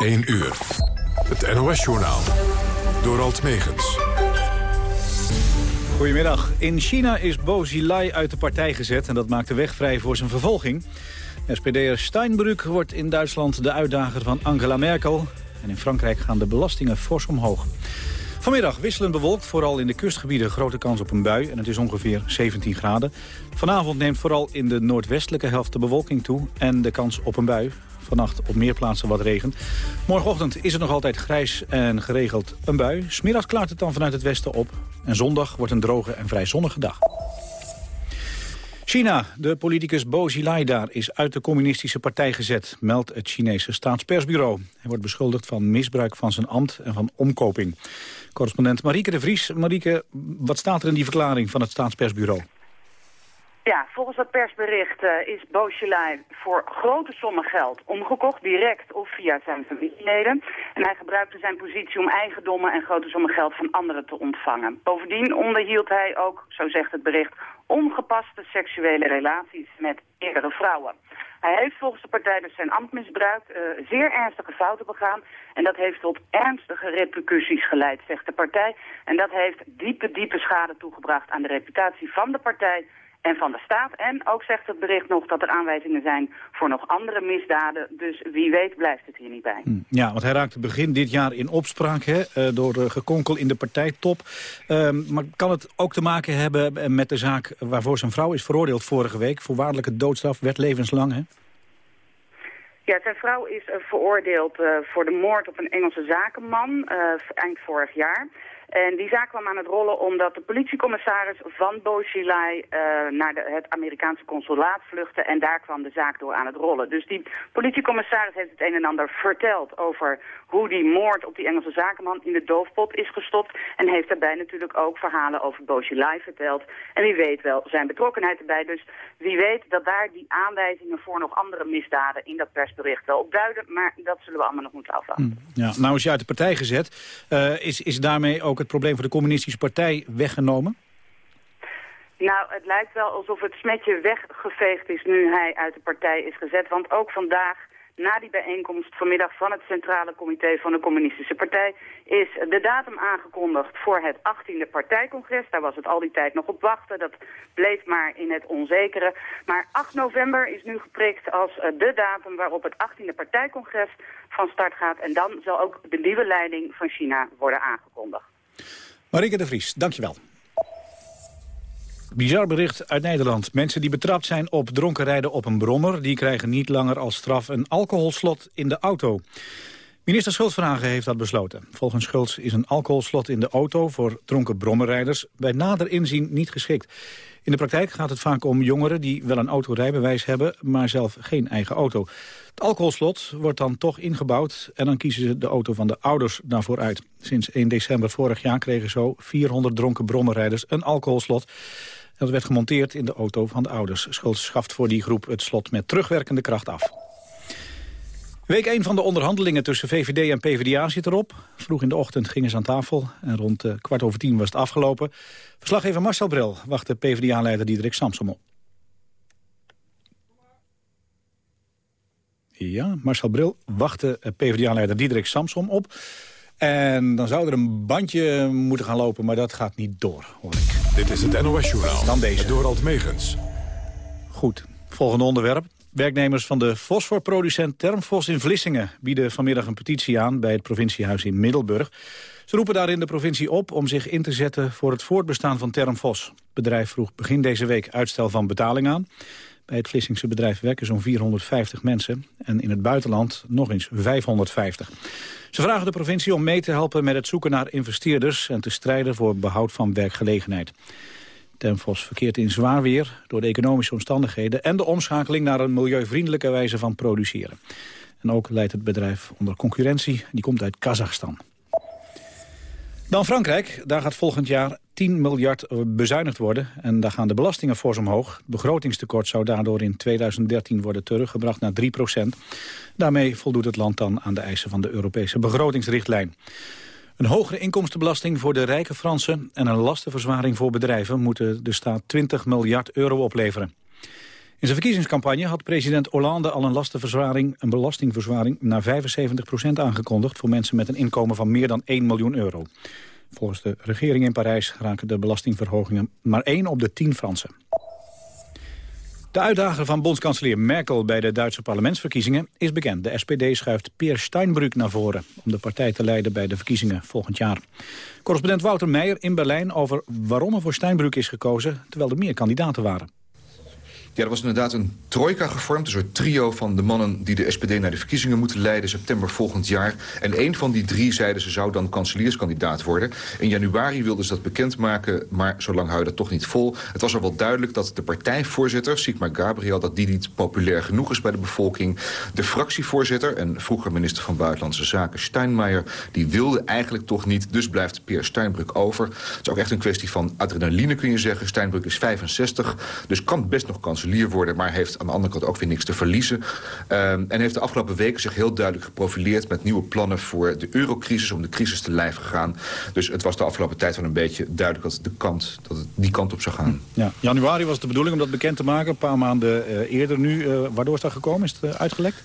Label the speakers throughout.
Speaker 1: 1 uur. Het NOS-journaal. Door Alt Megens.
Speaker 2: Goedemiddag. In China is Bo Xilai uit de partij gezet... en dat maakt de weg vrij voor zijn vervolging. SPD'er Steinbrück wordt in Duitsland de uitdager van Angela Merkel. En in Frankrijk gaan de belastingen fors omhoog. Vanmiddag wisselend bewolkt, vooral in de kustgebieden grote kans op een bui. En het is ongeveer 17 graden. Vanavond neemt vooral in de noordwestelijke helft de bewolking toe en de kans op een bui. Vannacht op meer plaatsen wat regen. Morgenochtend is het nog altijd grijs en geregeld een bui. Smiddags klaart het dan vanuit het westen op. En zondag wordt een droge en vrij zonnige dag. China, de politicus Bo Xilai daar is uit de communistische partij gezet, meldt het Chinese staatspersbureau. Hij wordt beschuldigd van misbruik van zijn ambt en van omkoping. Correspondent Marieke de Vries. Marieke, wat staat er in die verklaring van het staatspersbureau?
Speaker 3: Ja, volgens dat persbericht uh, is Beaujolais voor grote sommen geld omgekocht, direct of via zijn familieleden. En hij gebruikte zijn positie om eigendommen en grote sommen geld van anderen te ontvangen. Bovendien onderhield hij ook, zo zegt het bericht, ongepaste seksuele relaties met eerdere vrouwen. Hij heeft volgens de partij dus zijn ambt misbruikt, uh, zeer ernstige fouten begaan. En dat heeft tot ernstige repercussies geleid, zegt de partij. En dat heeft diepe, diepe schade toegebracht aan de reputatie van de partij en van de staat. En ook zegt het bericht nog dat er aanwijzingen zijn voor nog andere misdaden. Dus wie weet blijft het hier niet bij. Hm,
Speaker 2: ja, want hij raakte begin dit jaar in opspraak hè, eh, door gekonkel in de partijtop. Uh, maar kan het ook te maken hebben met de zaak waarvoor zijn vrouw is veroordeeld vorige week? Voorwaardelijke doodstraf, werd levenslang, hè?
Speaker 3: Ja, zijn vrouw is uh, veroordeeld uh, voor de moord op een Engelse zakenman uh, eind vorig jaar. En die zaak kwam aan het rollen omdat de politiecommissaris van Beaujolais uh, naar de, het Amerikaanse consulaat vluchtte. En daar kwam de zaak door aan het rollen. Dus die politiecommissaris heeft het een en ander verteld over hoe die moord op die Engelse zakenman in de doofpot is gestopt. En heeft daarbij natuurlijk ook verhalen over Beaujolais verteld. En wie weet wel zijn betrokkenheid erbij. Dus wie weet dat daar die aanwijzingen voor nog andere misdaden in dat persbericht wel op duiden. Maar dat zullen we allemaal nog moeten afwachten.
Speaker 2: Hm, ja, nou is je uit de partij gezet. Uh, is, is daarmee ook het probleem voor de communistische partij weggenomen?
Speaker 3: Nou, het lijkt wel alsof het smetje weggeveegd is nu hij uit de partij is gezet. Want ook vandaag na die bijeenkomst vanmiddag van het Centrale Comité van de Communistische Partij is de datum aangekondigd voor het 18e partijcongres. Daar was het al die tijd nog op wachten. Dat bleef maar in het onzekere. Maar 8 november is nu geprikt als eh, de datum waarop het 18e partijcongres van start gaat. En dan zal ook de nieuwe leiding van China worden aangekondigd.
Speaker 2: Marike de Vries, dankjewel. Bizar bericht uit Nederland. Mensen die betrapt zijn op dronken rijden op een brommer... die krijgen niet langer als straf een alcoholslot in de auto. Minister Schultzvragen heeft dat besloten. Volgens Schultz is een alcoholslot in de auto voor dronken brommerrijders... bij nader inzien niet geschikt. In de praktijk gaat het vaak om jongeren die wel een autorijbewijs hebben... maar zelf geen eigen auto. Het alcoholslot wordt dan toch ingebouwd... en dan kiezen ze de auto van de ouders daarvoor uit. Sinds 1 december vorig jaar kregen zo 400 dronken brommerrijders een alcoholslot. Dat werd gemonteerd in de auto van de ouders. Schultz schaft voor die groep het slot met terugwerkende kracht af. Week 1 van de onderhandelingen tussen VVD en PvdA zit erop. Vroeg in de ochtend gingen ze aan tafel en rond uh, kwart over tien was het afgelopen. Verslaggever Marcel Bril wachtte PvdA-leider Diederik Samsom op. Ja, Marcel Bril wachtte eh, PvdA-leider Diederik Samsom op. En dan zou er een bandje moeten gaan lopen, maar dat gaat niet door, hoor ik.
Speaker 1: Dit is het NOS-journaal. Dan deze. Door Megens.
Speaker 2: Goed, volgende onderwerp. Werknemers van de fosforproducent Termfos in Vlissingen... bieden vanmiddag een petitie aan bij het provinciehuis in Middelburg. Ze roepen daarin de provincie op om zich in te zetten... voor het voortbestaan van Termfos. Het bedrijf vroeg begin deze week uitstel van betaling aan. Bij het Vlissingse bedrijf werken zo'n 450 mensen... en in het buitenland nog eens 550. Ze vragen de provincie om mee te helpen met het zoeken naar investeerders... en te strijden voor behoud van werkgelegenheid. Tenfos verkeert in zwaar weer door de economische omstandigheden... en de omschakeling naar een milieuvriendelijke wijze van produceren. En ook leidt het bedrijf onder concurrentie. Die komt uit Kazachstan. Dan Frankrijk. Daar gaat volgend jaar 10 miljard bezuinigd worden. En daar gaan de belastingen fors omhoog. Het begrotingstekort zou daardoor in 2013 worden teruggebracht naar 3 procent. Daarmee voldoet het land dan aan de eisen van de Europese begrotingsrichtlijn. Een hogere inkomstenbelasting voor de rijke Fransen... en een lastenverzwaring voor bedrijven... moeten de staat 20 miljard euro opleveren. In zijn verkiezingscampagne had president Hollande al een, lastenverzwaring, een belastingverzwaring naar 75% aangekondigd voor mensen met een inkomen van meer dan 1 miljoen euro. Volgens de regering in Parijs raken de belastingverhogingen maar 1 op de 10 Fransen. De uitdager van bondskanselier Merkel bij de Duitse parlementsverkiezingen is bekend. De SPD schuift Peer Steinbrück naar voren om de partij te leiden bij de verkiezingen volgend jaar. Correspondent Wouter Meijer in Berlijn over waarom er voor Steinbrück is gekozen, terwijl er meer kandidaten waren.
Speaker 4: Ja, er was inderdaad een trojka gevormd. Een soort trio van de mannen die de SPD naar de verkiezingen moeten leiden... september volgend jaar. En één van die drie zeiden ze zou dan kanselierskandidaat worden. In januari wilden ze dat bekendmaken, maar zo lang hou dat toch niet vol. Het was al wel duidelijk dat de partijvoorzitter, Sigmar Gabriel... dat die niet populair genoeg is bij de bevolking. De fractievoorzitter en vroeger minister van Buitenlandse Zaken Steinmeier... die wilde eigenlijk toch niet, dus blijft Peer Steinbrück over. Het is ook echt een kwestie van adrenaline, kun je zeggen. Steinbrück is 65, dus kan best nog kanselier worden... maar heeft aan de andere kant ook weer niks te verliezen. Um, en heeft de afgelopen weken zich heel duidelijk geprofileerd... met nieuwe plannen voor de eurocrisis, om de crisis te lijf gegaan. Dus het was de afgelopen tijd wel een beetje duidelijk... dat, de kant, dat het die kant op zou gaan.
Speaker 2: Ja. Januari was de bedoeling om dat bekend te maken. Een paar maanden uh, eerder nu. Uh, waardoor is dat gekomen? Is het uh, uitgelekt?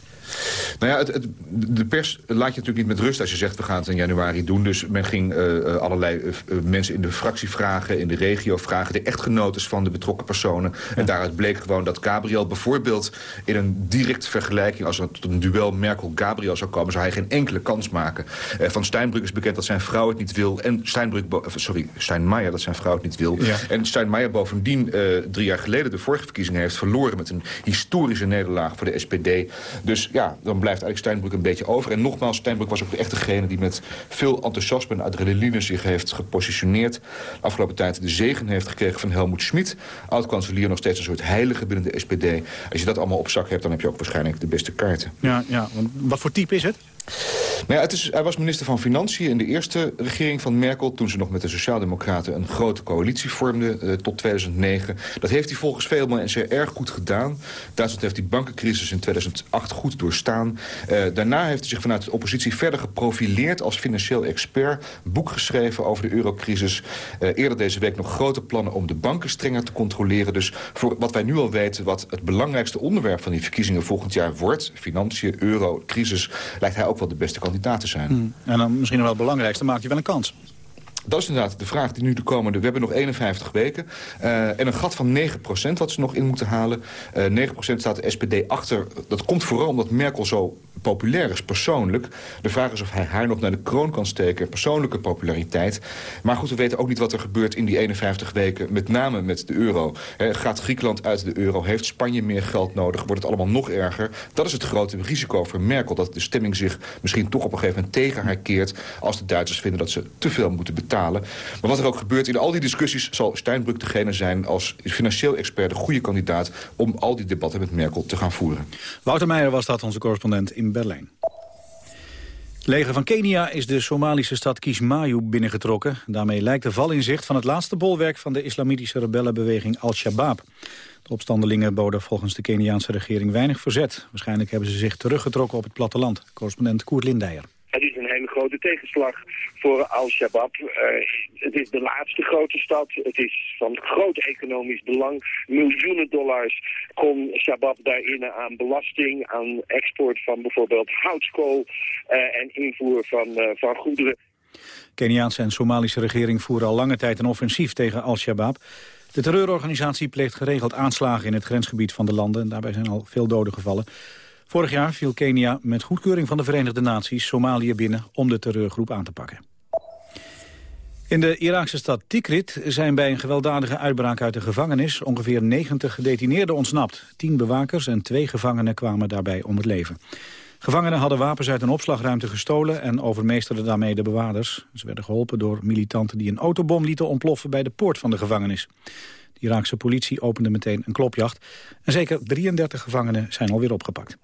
Speaker 4: Nou ja, het, het, de pers laat je natuurlijk niet met rust als je zegt... we gaan het in januari doen. Dus men ging uh, allerlei uh, mensen in de fractie vragen, in de regio vragen... de echtgenotes van de betrokken personen. Ja. En daaruit bleek gewoon dat Gabriel bijvoorbeeld... in een directe vergelijking, als er tot een duel Merkel-Gabriel zou komen... zou hij geen enkele kans maken. Uh, van Steinbrück is bekend dat zijn vrouw het niet wil. En Steinbrück, sorry, Steinmeier dat zijn vrouw het niet wil. Ja. En Steinmeier bovendien drie jaar geleden de vorige verkiezingen heeft verloren... met een historische nederlaag voor de SPD. Dus ja, dan blijft eigenlijk Steinbrück een beetje over. En nogmaals, Steinbrück was ook echt degene die met veel enthousiasme en adrenaline zich heeft gepositioneerd. Afgelopen tijd de zegen heeft gekregen van Helmoet Schmid. Oud-kanselier nog steeds een soort heilige binnen de SPD. Als je dat allemaal op zak hebt, dan heb je ook waarschijnlijk de beste kaarten.
Speaker 2: Ja, ja. wat voor type is het?
Speaker 4: Nou ja, het is, hij was minister van Financiën in de eerste regering van Merkel... toen ze nog met de Sociaaldemocraten een grote coalitie vormden uh, tot 2009. Dat heeft hij volgens veel mensen erg goed gedaan. Duitsland heeft die bankencrisis in 2008 goed doorstaan. Uh, daarna heeft hij zich vanuit de oppositie verder geprofileerd als financieel expert. Boek geschreven over de eurocrisis. Uh, eerder deze week nog grote plannen om de banken strenger te controleren. Dus voor wat wij nu al weten, wat het belangrijkste onderwerp van die verkiezingen volgend jaar wordt... financiën, euro, crisis, lijkt hij ook wel de beste kandidaat te zijn.
Speaker 2: Hmm. En dan misschien wel het belangrijkste, maakt hij wel een kans.
Speaker 4: Dat is inderdaad de vraag die nu de komende... We hebben nog 51 weken. Uh, en een gat van 9% wat ze nog in moeten halen. Uh, 9% staat de SPD achter. Dat komt vooral omdat Merkel zo populair is, persoonlijk. De vraag is of hij haar nog naar de kroon kan steken. Persoonlijke populariteit. Maar goed, we weten ook niet wat er gebeurt in die 51 weken. Met name met de euro. Gaat Griekenland uit de euro? Heeft Spanje meer geld nodig? Wordt het allemaal nog erger? Dat is het grote risico voor Merkel. Dat de stemming zich misschien toch op een gegeven moment tegen haar keert... als de Duitsers vinden dat ze te veel moeten betalen. Maar wat er ook gebeurt in al die discussies... zal Steinbrück degene zijn als financieel expert de goede kandidaat... om al die debatten met Merkel te gaan voeren.
Speaker 2: Wouter Meijer was dat, onze correspondent in Berlijn. Het leger van Kenia is de Somalische stad Kismayu binnengetrokken. Daarmee lijkt de val in zicht van het laatste bolwerk van de islamitische rebellenbeweging Al-Shabaab. De opstandelingen boden volgens de Keniaanse regering weinig verzet. Waarschijnlijk hebben ze zich teruggetrokken op het platteland. Correspondent Koert Lindeyer
Speaker 5: grote tegenslag voor Al-Shabaab. Uh, het is de laatste grote stad. Het is van groot economisch belang. Miljoenen dollars kon Shabab daarin aan belasting, aan export van bijvoorbeeld houtskool uh, en invoer van, uh, van goederen.
Speaker 2: Keniaanse en Somalische regering voeren al lange tijd een offensief tegen Al-Shabaab. De terreurorganisatie pleegt geregeld aanslagen in het grensgebied van de landen. En daarbij zijn al veel doden gevallen. Vorig jaar viel Kenia met goedkeuring van de Verenigde Naties Somalië binnen om de terreurgroep aan te pakken. In de Iraakse stad Tikrit zijn bij een gewelddadige uitbraak uit de gevangenis ongeveer 90 gedetineerden ontsnapt. Tien bewakers en twee gevangenen kwamen daarbij om het leven. Gevangenen hadden wapens uit een opslagruimte gestolen en overmeesterden daarmee de bewaarders. Ze werden geholpen door militanten die een autobom lieten ontploffen bij de poort van de gevangenis. De Iraakse politie opende meteen een klopjacht. En zeker 33 gevangenen zijn alweer opgepakt.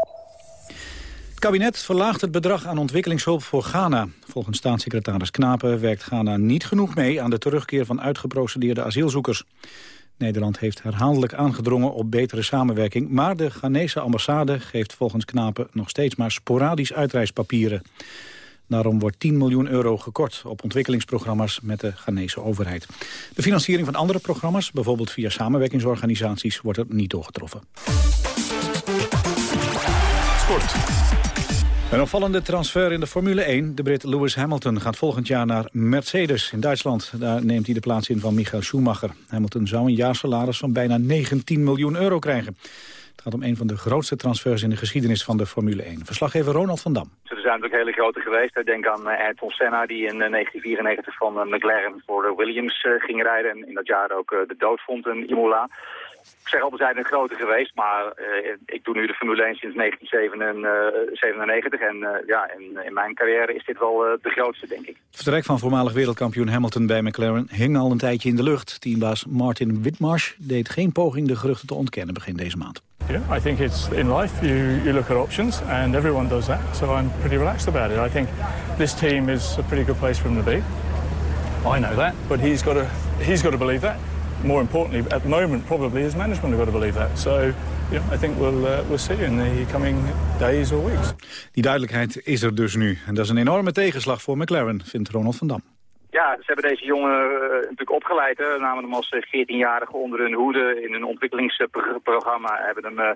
Speaker 2: Kabinet verlaagt het bedrag aan ontwikkelingshulp voor Ghana. Volgens staatssecretaris Knapen werkt Ghana niet genoeg mee... aan de terugkeer van uitgeprocedeerde asielzoekers. Nederland heeft herhaaldelijk aangedrongen op betere samenwerking... maar de Ghanese ambassade geeft volgens Knapen nog steeds maar sporadisch uitreispapieren. Daarom wordt 10 miljoen euro gekort op ontwikkelingsprogramma's met de Ghanese overheid. De financiering van andere programma's, bijvoorbeeld via samenwerkingsorganisaties, wordt er niet doorgetroffen.
Speaker 1: Sport.
Speaker 2: Een opvallende transfer in de Formule 1. De Brit Lewis Hamilton gaat volgend jaar naar Mercedes in Duitsland. Daar neemt hij de plaats in van Michael Schumacher. Hamilton zou een jaarsalaris van bijna 19 miljoen euro krijgen. Het gaat om een van de grootste transfers in de geschiedenis van de Formule 1. Verslaggever Ronald van Dam.
Speaker 6: Er zijn natuurlijk hele grote geweest. Denk aan eh, Ayrton Senna die in 1994 eh, van eh, McLaren voor Williams ging rijden. En in dat jaar ook de dood vond in Imola. Ik zeg al, er zijn er grote geweest, maar uh, ik doe nu de Formule 1 sinds 1997. En uh, ja, in, in, mijn carrière is dit wel uh, de grootste, denk ik.
Speaker 2: Het vertrek van voormalig wereldkampioen Hamilton bij McLaren hing al een tijdje in de lucht. Teambaas Martin Whitmarsh deed geen poging de geruchten te ontkennen begin deze maand.
Speaker 7: Yeah, I think it's in life you, you look at options and everyone does that. So I'm pretty relaxed about it. I think this team is a pretty good place for him to be. I know that, but he's got to he's got to believe that more importantly, at the moment, probably his management have got to believe that. So, you know, I think we'll, uh, we'll see in the coming days or weeks.
Speaker 2: Die duidelijkheid is er dus nu. En dat is een enorme tegenslag voor McLaren, vindt Ronald van Dam.
Speaker 6: Ja, ze hebben deze jongen uh, natuurlijk opgeleid. Hè. Namen hem als 14-jarige onder hun hoede in een ontwikkelingsprogramma. Hebben hem uh,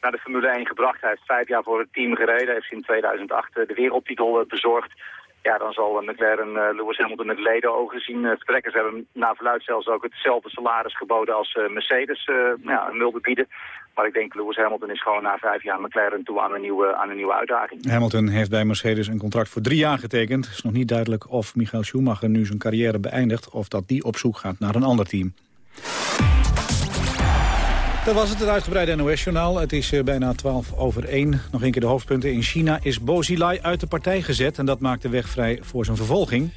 Speaker 6: naar de Formule 1 gebracht. Hij heeft vijf jaar voor het team gereden. Hij heeft in 2008 de wereldtitel bezorgd ja, dan zal McLaren uh, Lewis Hamilton met ledenogen zien uh, vertrekken. Ze hebben na verluid zelfs ook hetzelfde salaris geboden als uh, Mercedes ja, wilde bieden. Maar ik denk Lewis Hamilton is gewoon na vijf jaar McLaren toe aan een, nieuwe, aan een nieuwe uitdaging.
Speaker 2: Hamilton heeft bij Mercedes een contract voor drie jaar getekend. Het is nog niet duidelijk of Michael Schumacher nu zijn carrière beëindigt... of dat die op zoek gaat naar een ander team. Dat was het, het uitgebreide NOS-journaal. Het is uh, bijna 12 over 1. Nog een keer de hoofdpunten. In China is Bo Xilai uit de partij gezet... en dat maakt de weg vrij voor zijn vervolging.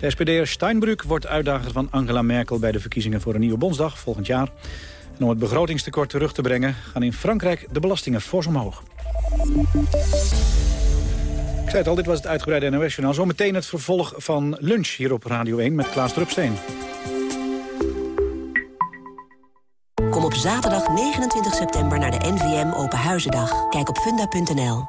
Speaker 2: De SPD'er Steinbrück wordt uitdager van Angela Merkel... bij de verkiezingen voor een nieuwe bondsdag volgend jaar. En om het begrotingstekort terug te brengen... gaan in Frankrijk de belastingen fors omhoog. Ik zei het al, dit was het uitgebreide NOS-journaal. Zometeen het vervolg van lunch hier op Radio 1 met Klaas Drupsteen.
Speaker 8: Op zaterdag 29 september naar de NVM Open Huizendag. Kijk op funda.nl.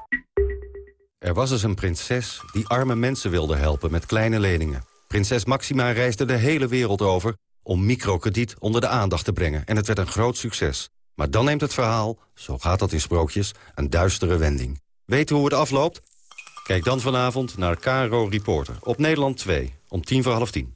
Speaker 9: Er was eens een prinses die arme mensen wilde helpen met kleine leningen. Prinses Maxima reisde de hele wereld over om microkrediet onder de aandacht te brengen. En het werd een groot succes. Maar dan neemt het verhaal, zo gaat dat in sprookjes, een duistere wending. Weet hoe het afloopt? Kijk dan vanavond naar Caro Reporter op Nederland 2 om tien voor half tien.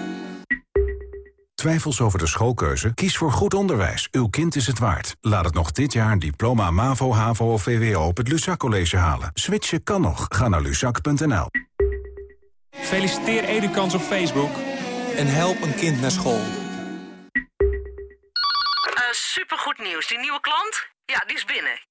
Speaker 10: Twijfels over de schoolkeuze? Kies voor goed onderwijs. Uw kind is het waard. Laat het nog dit jaar een diploma MAVO, HAVO of VWO op het Luzak College halen. Switchen kan nog. Ga naar luzak.nl.
Speaker 11: Feliciteer Edukans op Facebook.
Speaker 12: En help een kind naar school.
Speaker 13: Uh, supergoed nieuws. Die nieuwe klant? Ja, die is binnen.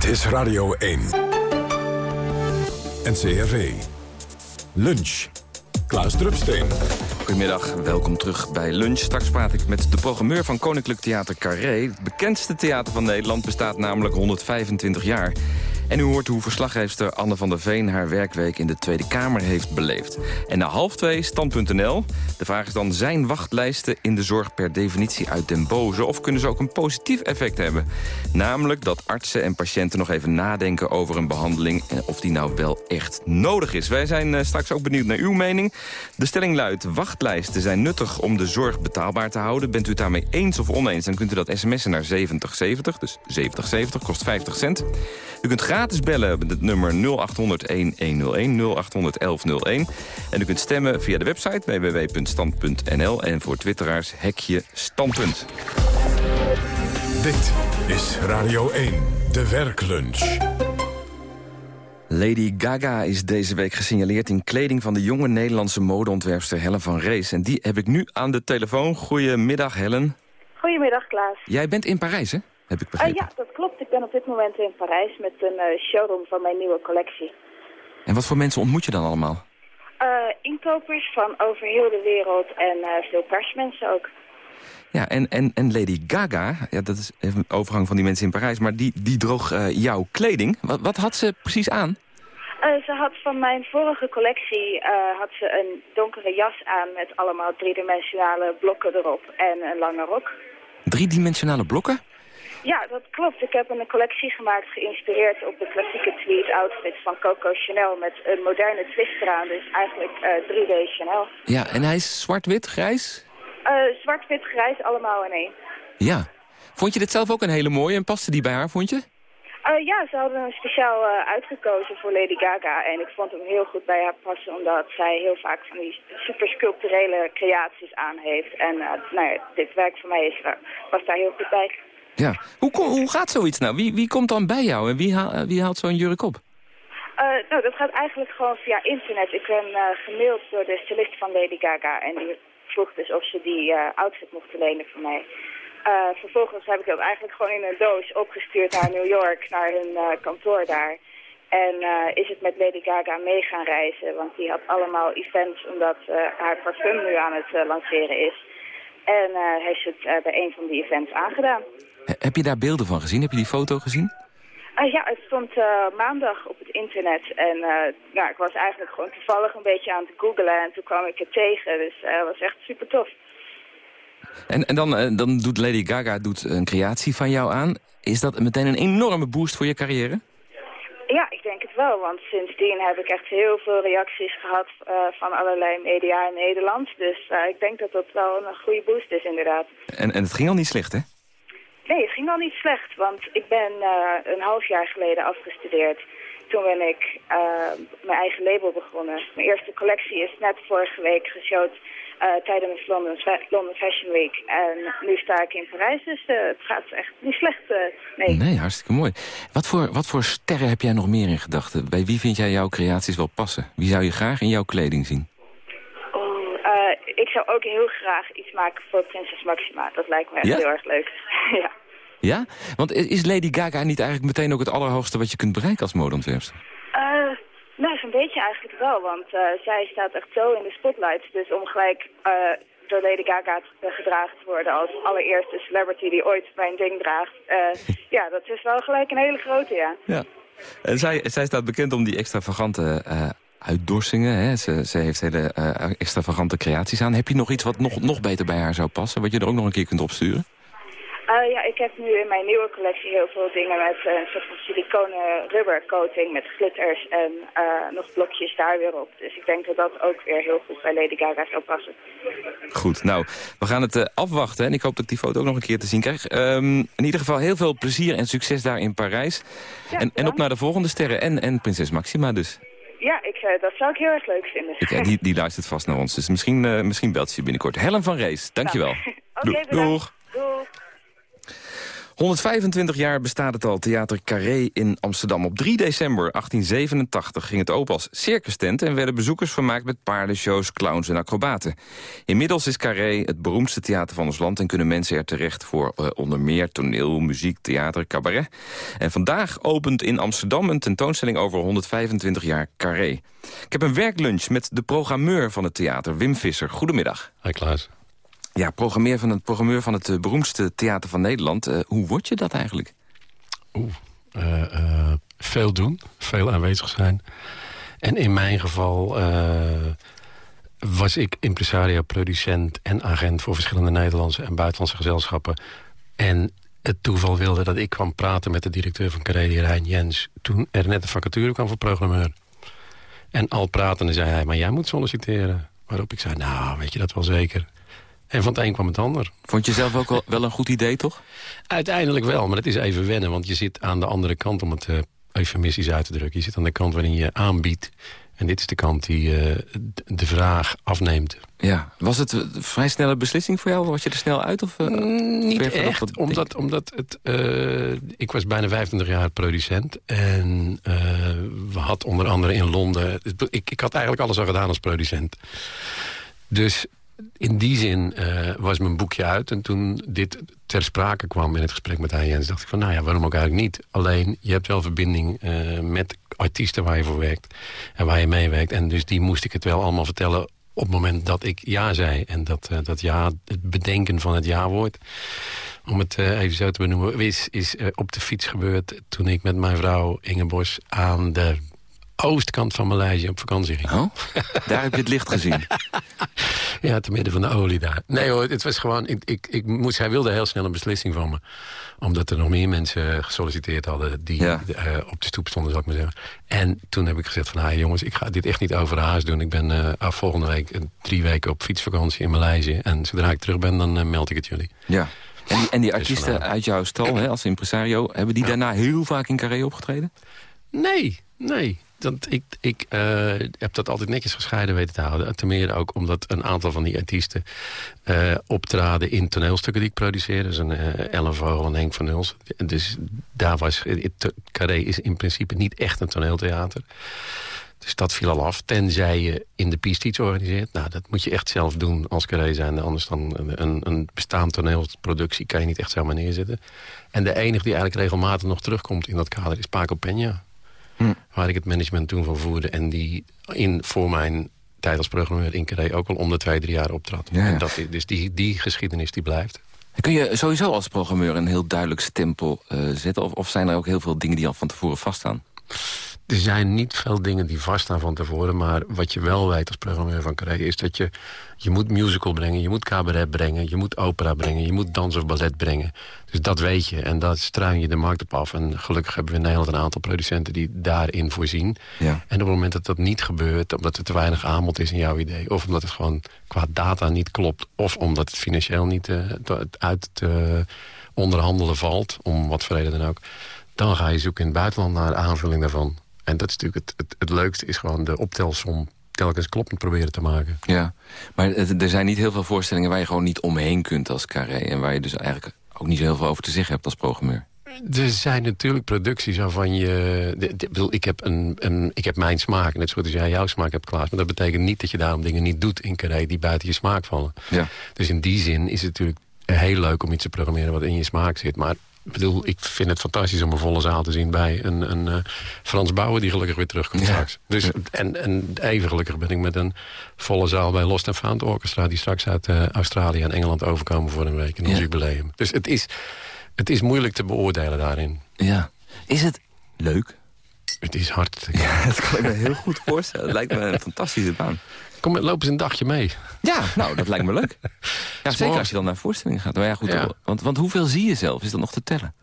Speaker 1: Dit is Radio 1. NCRV. Lunch. Klaas Drupsteen.
Speaker 14: Goedemiddag, welkom terug bij Lunch. Straks praat ik met de programmeur van Koninklijk Theater Carré. Het bekendste theater van Nederland bestaat namelijk 125 jaar. En u hoort hoe verslaggeefster Anne van der Veen... haar werkweek in de Tweede Kamer heeft beleefd. En na half twee stand.nl. De vraag is dan, zijn wachtlijsten in de zorg per definitie uit den boze... of kunnen ze ook een positief effect hebben? Namelijk dat artsen en patiënten nog even nadenken over een behandeling... en of die nou wel echt nodig is. Wij zijn eh, straks ook benieuwd naar uw mening. De stelling luidt, wachtlijsten zijn nuttig om de zorg betaalbaar te houden. Bent u het daarmee eens of oneens, dan kunt u dat sms'en naar 7070. Dus 7070 kost 50 cent. U kunt graag gratis bellen met het nummer 0800-1101, 0800-1101. En u kunt stemmen via de website www.stand.nl. En voor twitteraars hekje standpunt.
Speaker 1: Dit is Radio 1, de werklunch.
Speaker 14: Lady Gaga is deze week gesignaleerd in kleding van de jonge Nederlandse modeontwerpster Helen van Rees. En die heb ik nu aan de telefoon. Goedemiddag Helen.
Speaker 15: Goedemiddag Klaas.
Speaker 14: Jij bent in Parijs hè? Heb ik begrepen.
Speaker 15: Uh, ja, dat klopt. Ik ben op dit moment in Parijs met een uh, showroom van mijn nieuwe collectie.
Speaker 14: En wat voor mensen ontmoet je dan allemaal?
Speaker 15: Uh, inkopers van over heel de wereld en veel persmensen ook.
Speaker 14: Ja, en, en, en Lady Gaga, ja, dat is even een overgang van die mensen in Parijs... maar die, die droeg uh, jouw kleding. Wat, wat had ze precies aan?
Speaker 15: Uh, ze had van mijn vorige collectie uh, had ze een donkere jas aan... met allemaal driedimensionale blokken erop en een lange rok.
Speaker 14: Driedimensionale blokken?
Speaker 15: Ja, dat klopt. Ik heb een collectie gemaakt geïnspireerd op de klassieke tweed outfit van Coco Chanel... met een moderne twist eraan, dus eigenlijk 3D Chanel.
Speaker 14: Ja, en hij is zwart-wit, grijs?
Speaker 15: Uh, zwart, wit, grijs, allemaal in één.
Speaker 14: Ja. Vond je dit zelf ook een hele mooie en paste die bij haar, vond je?
Speaker 15: Uh, ja, ze hadden hem speciaal uh, uitgekozen voor Lady Gaga. En ik vond hem heel goed bij haar passen, omdat zij heel vaak van die super sculpturele creaties aan heeft. En nou ja, dit werk voor mij is, past daar heel goed bij.
Speaker 14: Ja. Hoe, hoe gaat zoiets nou? Wie, wie komt dan bij jou en wie, haal, wie haalt zo'n jurk op?
Speaker 15: nou, dat gaat eigenlijk gewoon via internet. Ik ben gemaild door de stylist van Lady Gaga en die vroeg dus of ze die uh, outfit mochten lenen voor mij. Uh, vervolgens heb ik dat eigenlijk gewoon in een doos opgestuurd naar New York, naar hun uh, kantoor daar. En is het met Lady Gaga mee gaan reizen, want die had allemaal events omdat haar parfum nu aan het lanceren is. En heeft het bij een van die events aangedaan.
Speaker 14: Heb je daar beelden van gezien? Heb je die foto gezien?
Speaker 15: Uh, ja, het stond uh, maandag op het internet en uh, nou, ik was eigenlijk gewoon toevallig een beetje aan het googlen en toen kwam ik het tegen, dus het was echt super tof.
Speaker 14: En, en dan, dan doet Lady Gaga doet een creatie van jou aan. Is dat meteen een enorme boost voor je carrière?
Speaker 15: Ja, ik denk het wel, want sindsdien heb ik echt heel veel reacties gehad van allerlei media in Nederland. Dus ik denk dat dat wel een goede boost is inderdaad.
Speaker 14: En, en het ging al niet slecht, hè?
Speaker 15: Nee, het ging al niet slecht, want ik ben uh, een half jaar geleden afgestudeerd. Toen ben ik uh, mijn eigen label begonnen. Mijn eerste collectie is net vorige week geshowd uh, tijdens London, London Fashion Week. En nu sta ik in Parijs, dus het gaat echt niet slecht. nee.
Speaker 14: nee, hartstikke mooi. Wat voor, wat voor sterren heb jij nog meer in gedachten? Bij wie vind jij jouw creaties wel passen? Wie zou je graag in jouw kleding zien?
Speaker 15: ik zou ook heel graag iets maken voor Prinses Maxima. Dat lijkt me echt
Speaker 14: ja?
Speaker 15: heel erg leuk. ja.
Speaker 14: Ja? Want is Lady Gaga niet eigenlijk meteen ook het allerhoogste wat je kunt bereiken als modeontwerpster?
Speaker 15: Uh, nou, zo'n beetje eigenlijk wel, want uh, zij staat echt zo in de spotlight. Dus om gelijk uh, door Lady Gaga gedragen te worden als allereerste celebrity die ooit mijn ding draagt. ja, dat is wel gelijk een hele grote, ja.
Speaker 14: Ja. En zij, zij staat bekend om die extravagante uitdorsingen. Hè? Ze, ze heeft hele extravagante creaties aan. Heb je nog iets wat nog, nog beter bij haar zou passen, wat je er ook nog een keer kunt opsturen?
Speaker 15: Heb nu in mijn nieuwe collectie heel veel dingen met uh, een soort van siliconen rubber coating met glitters en uh, nog blokjes daar weer op. Dus ik denk dat dat ook weer heel goed bij Lady Gaga zou passen.
Speaker 14: Goed, nou, we gaan het afwachten en ik hoop dat ik die foto ook nog een keer te zien krijg. Um, in ieder geval heel veel plezier en succes daar in Parijs.
Speaker 15: Ja,
Speaker 14: en, en op naar de volgende sterren en, en prinses Maxima dus.
Speaker 15: Ja, ik, dat zou ik heel erg leuk vinden.
Speaker 14: Ik, die, die luistert vast naar ons, dus misschien, misschien belt ze je binnenkort. Helen van Rees, dankjewel.
Speaker 15: Nou. Oké, okay,
Speaker 14: Doeg.
Speaker 15: Doeg.
Speaker 14: 125 jaar bestaat het al, Theater Carré in Amsterdam. Op 3 december 1887 ging het open als circustent... en werden bezoekers vermaakt met paardenshows, clowns en acrobaten. Inmiddels is Carré het beroemdste theater van ons land... en kunnen mensen er terecht voor uh, onder meer toneel, muziek, theater, cabaret. En vandaag opent in Amsterdam een tentoonstelling over 125 jaar Carré. Ik heb een werklunch met de programmeur van het theater, Wim Visser. Goedemiddag.
Speaker 16: Hi Klaas.
Speaker 14: Ja, programmeur van het, programmeur van het uh, beroemdste theater van Nederland. Uh, hoe word je dat eigenlijk?
Speaker 16: Oeh, uh, veel doen, veel aanwezig zijn. En in mijn geval was ik impresario, producent en agent... voor verschillende Nederlandse en buitenlandse gezelschappen. En het toeval wilde dat ik kwam praten met de directeur van Carré, Rijn Jens... toen er net een vacature kwam voor programmeur. En al pratende zei hij, maar jij moet solliciteren. Waarop ik zei, nou, weet je dat wel zeker... En van het een kwam het ander.
Speaker 14: Vond je zelf ook wel, wel een goed idee, toch?
Speaker 16: Uiteindelijk wel, maar het is even wennen. Want je zit aan de andere kant om het uh, eufemistisch uit te drukken. Je zit aan de kant waarin je aanbiedt. En dit is de kant die uh, de vraag afneemt.
Speaker 14: Ja, was het een vrij snelle beslissing voor jou? Was je er snel uit? Of, uh,
Speaker 16: niet echt, omdat, omdat het, uh, ik was bijna 25 jaar producent. En we had onder andere in Londen... Ik, ik had eigenlijk alles al gedaan als producent. Dus in die zin uh, was mijn boekje uit. En toen dit ter sprake kwam in het gesprek met Hein Jens... dacht ik van, nou ja, waarom ook eigenlijk niet? Alleen, je hebt wel verbinding uh, met artiesten waar je voor werkt. En waar je meewerkt. En dus die moest ik het wel allemaal vertellen op het moment dat ik ja zei. En dat, uh, dat ja, het bedenken van het ja-woord... om het even zo te benoemen, is, is op de fiets gebeurd... toen ik met mijn vrouw Inge Bos aan de oostkant van Maleisië op vakantie ging.
Speaker 14: Oh, daar heb je het licht gezien?
Speaker 16: ja, te midden van de olie daar. Nee hoor, het was gewoon... Ik, ik, ik moest, hij wilde heel snel een beslissing van me. Omdat er nog meer mensen gesolliciteerd hadden... die uh, op de stoep stonden, zal ik maar zeggen. En toen heb ik gezegd van... Hey, jongens, ik ga dit echt niet over haast doen. Ik ben uh, volgende week drie weken op fietsvakantie in Maleisië. En zodra ik terug ben, dan meld ik het jullie.
Speaker 14: Ja. En die, en die artiesten uit jouw stal, hè, als impresario... hebben die daarna heel vaak in Carré opgetreden?
Speaker 16: Nee, nee dat, ik ik uh, heb dat altijd netjes gescheiden weten te houden. Ten meer ook omdat een aantal van die artiesten uh, optraden in toneelstukken die ik produceerde. Dus een uh, Ellen en Henk van Nuls. Dus daar was... Carré is in principe niet echt een toneeltheater. Dus dat viel al af. Tenzij je in de piste iets organiseert. Nou, dat moet je echt zelf doen als carré zijn. Anders dan een, een bestaand toneelproductie kan je niet echt zomaar neerzetten. En de enige die eigenlijk regelmatig nog terugkomt in dat kader is Paco Peña. Hm. Waar ik het management toen van voerde. En die in, voor mijn tijd als programmeur in Carré ook al om de twee, drie jaar optrad. Ja, En dat, dus die, die geschiedenis die blijft.
Speaker 14: Kun je sowieso als programmeur een heel duidelijk stempel uh, zetten? Of, of zijn er ook heel veel dingen die al van tevoren vaststaan?
Speaker 16: Er zijn niet veel dingen die vaststaan van tevoren... maar wat je wel weet als programmeur van Carré... is dat je, je moet musical brengen, je moet cabaret brengen... je moet opera brengen, je moet dans of ballet brengen. Dus dat weet je en dat struin je de markt op af. En gelukkig hebben we in Nederland een aantal producenten... die daarin voorzien. Ja. En op het moment dat dat niet gebeurt... omdat er te weinig aanbod is in jouw idee... of omdat het gewoon qua data niet klopt... of omdat het financieel niet uh, uit te onderhandelen valt... om wat voor reden dan ook... dan ga je zoeken in het buitenland naar aanvulling daarvan... En dat is natuurlijk het, het, het leukste, is gewoon de optelsom telkens kloppend proberen te maken.
Speaker 14: Ja, maar er zijn niet heel veel voorstellingen waar je gewoon niet omheen kunt als carré. En waar je dus eigenlijk ook niet zo heel veel over te zeggen hebt als programmeur.
Speaker 16: Er zijn natuurlijk producties waarvan je... ik, heb een, een, ik heb mijn smaak, net zoals jij jouw smaak hebt, Klaas. Maar dat betekent niet dat je daarom dingen niet doet in carré... die buiten je smaak vallen. Ja. Dus in die zin is het natuurlijk heel leuk om iets te programmeren... wat in je smaak zit. Maar ik bedoel, ik vind het fantastisch om een volle zaal te zien bij een, een uh, Frans Bouwer die gelukkig weer terugkomt straks. Dus, en, en even gelukkig ben ik met een volle zaal bij Lost and Found Orchestra... die straks uit uh, Australië en Engeland overkomen voor een week in ons ja. jubileum. Dus het is, het is moeilijk te beoordelen daarin.
Speaker 14: Ja. Is het leuk?
Speaker 16: Het is hard.
Speaker 14: Ja, dat kan ik me heel goed voorstellen. Het lijkt me een fantastische baan.
Speaker 16: Kom, loop eens een dagje mee.
Speaker 14: Ja, nou, dat lijkt me leuk. Ja, zeker als je dan naar voorstellingen gaat. Maar ja, goed, Want, want hoeveel zie je zelf? Is dat nog te tellen?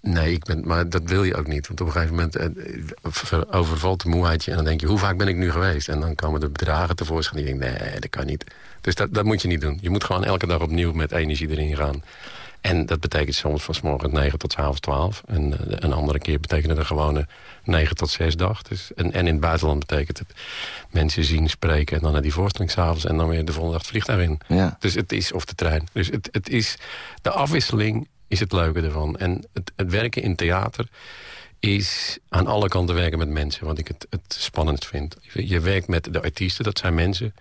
Speaker 16: Nee, ik ben, maar dat wil je ook niet. Want op een gegeven moment eh, overvalt de moeheid je... en dan denk je, hoe vaak ben ik nu geweest? En dan komen de bedragen tevoorschijn. En je denkt, nee, dat kan niet. Dus dat, dat moet je niet doen. Je moet gewoon elke dag opnieuw met energie erin gaan. En dat betekent soms van s morgens 9 tot avonds 12. En uh, een andere keer betekent het een gewone 9 tot 6 dag. Dus, en, en in het buitenland betekent het mensen zien, spreken... en dan naar die voorstelling s'avonds en dan weer de volgende dag vliegtuig in. Ja. Dus het is, of de trein. Dus het, het is, de afwisseling is het leuke ervan. En het, het werken in theater is aan alle kanten werken met mensen. Wat ik het, het spannendst vind. Je werkt met de artiesten, dat zijn mensen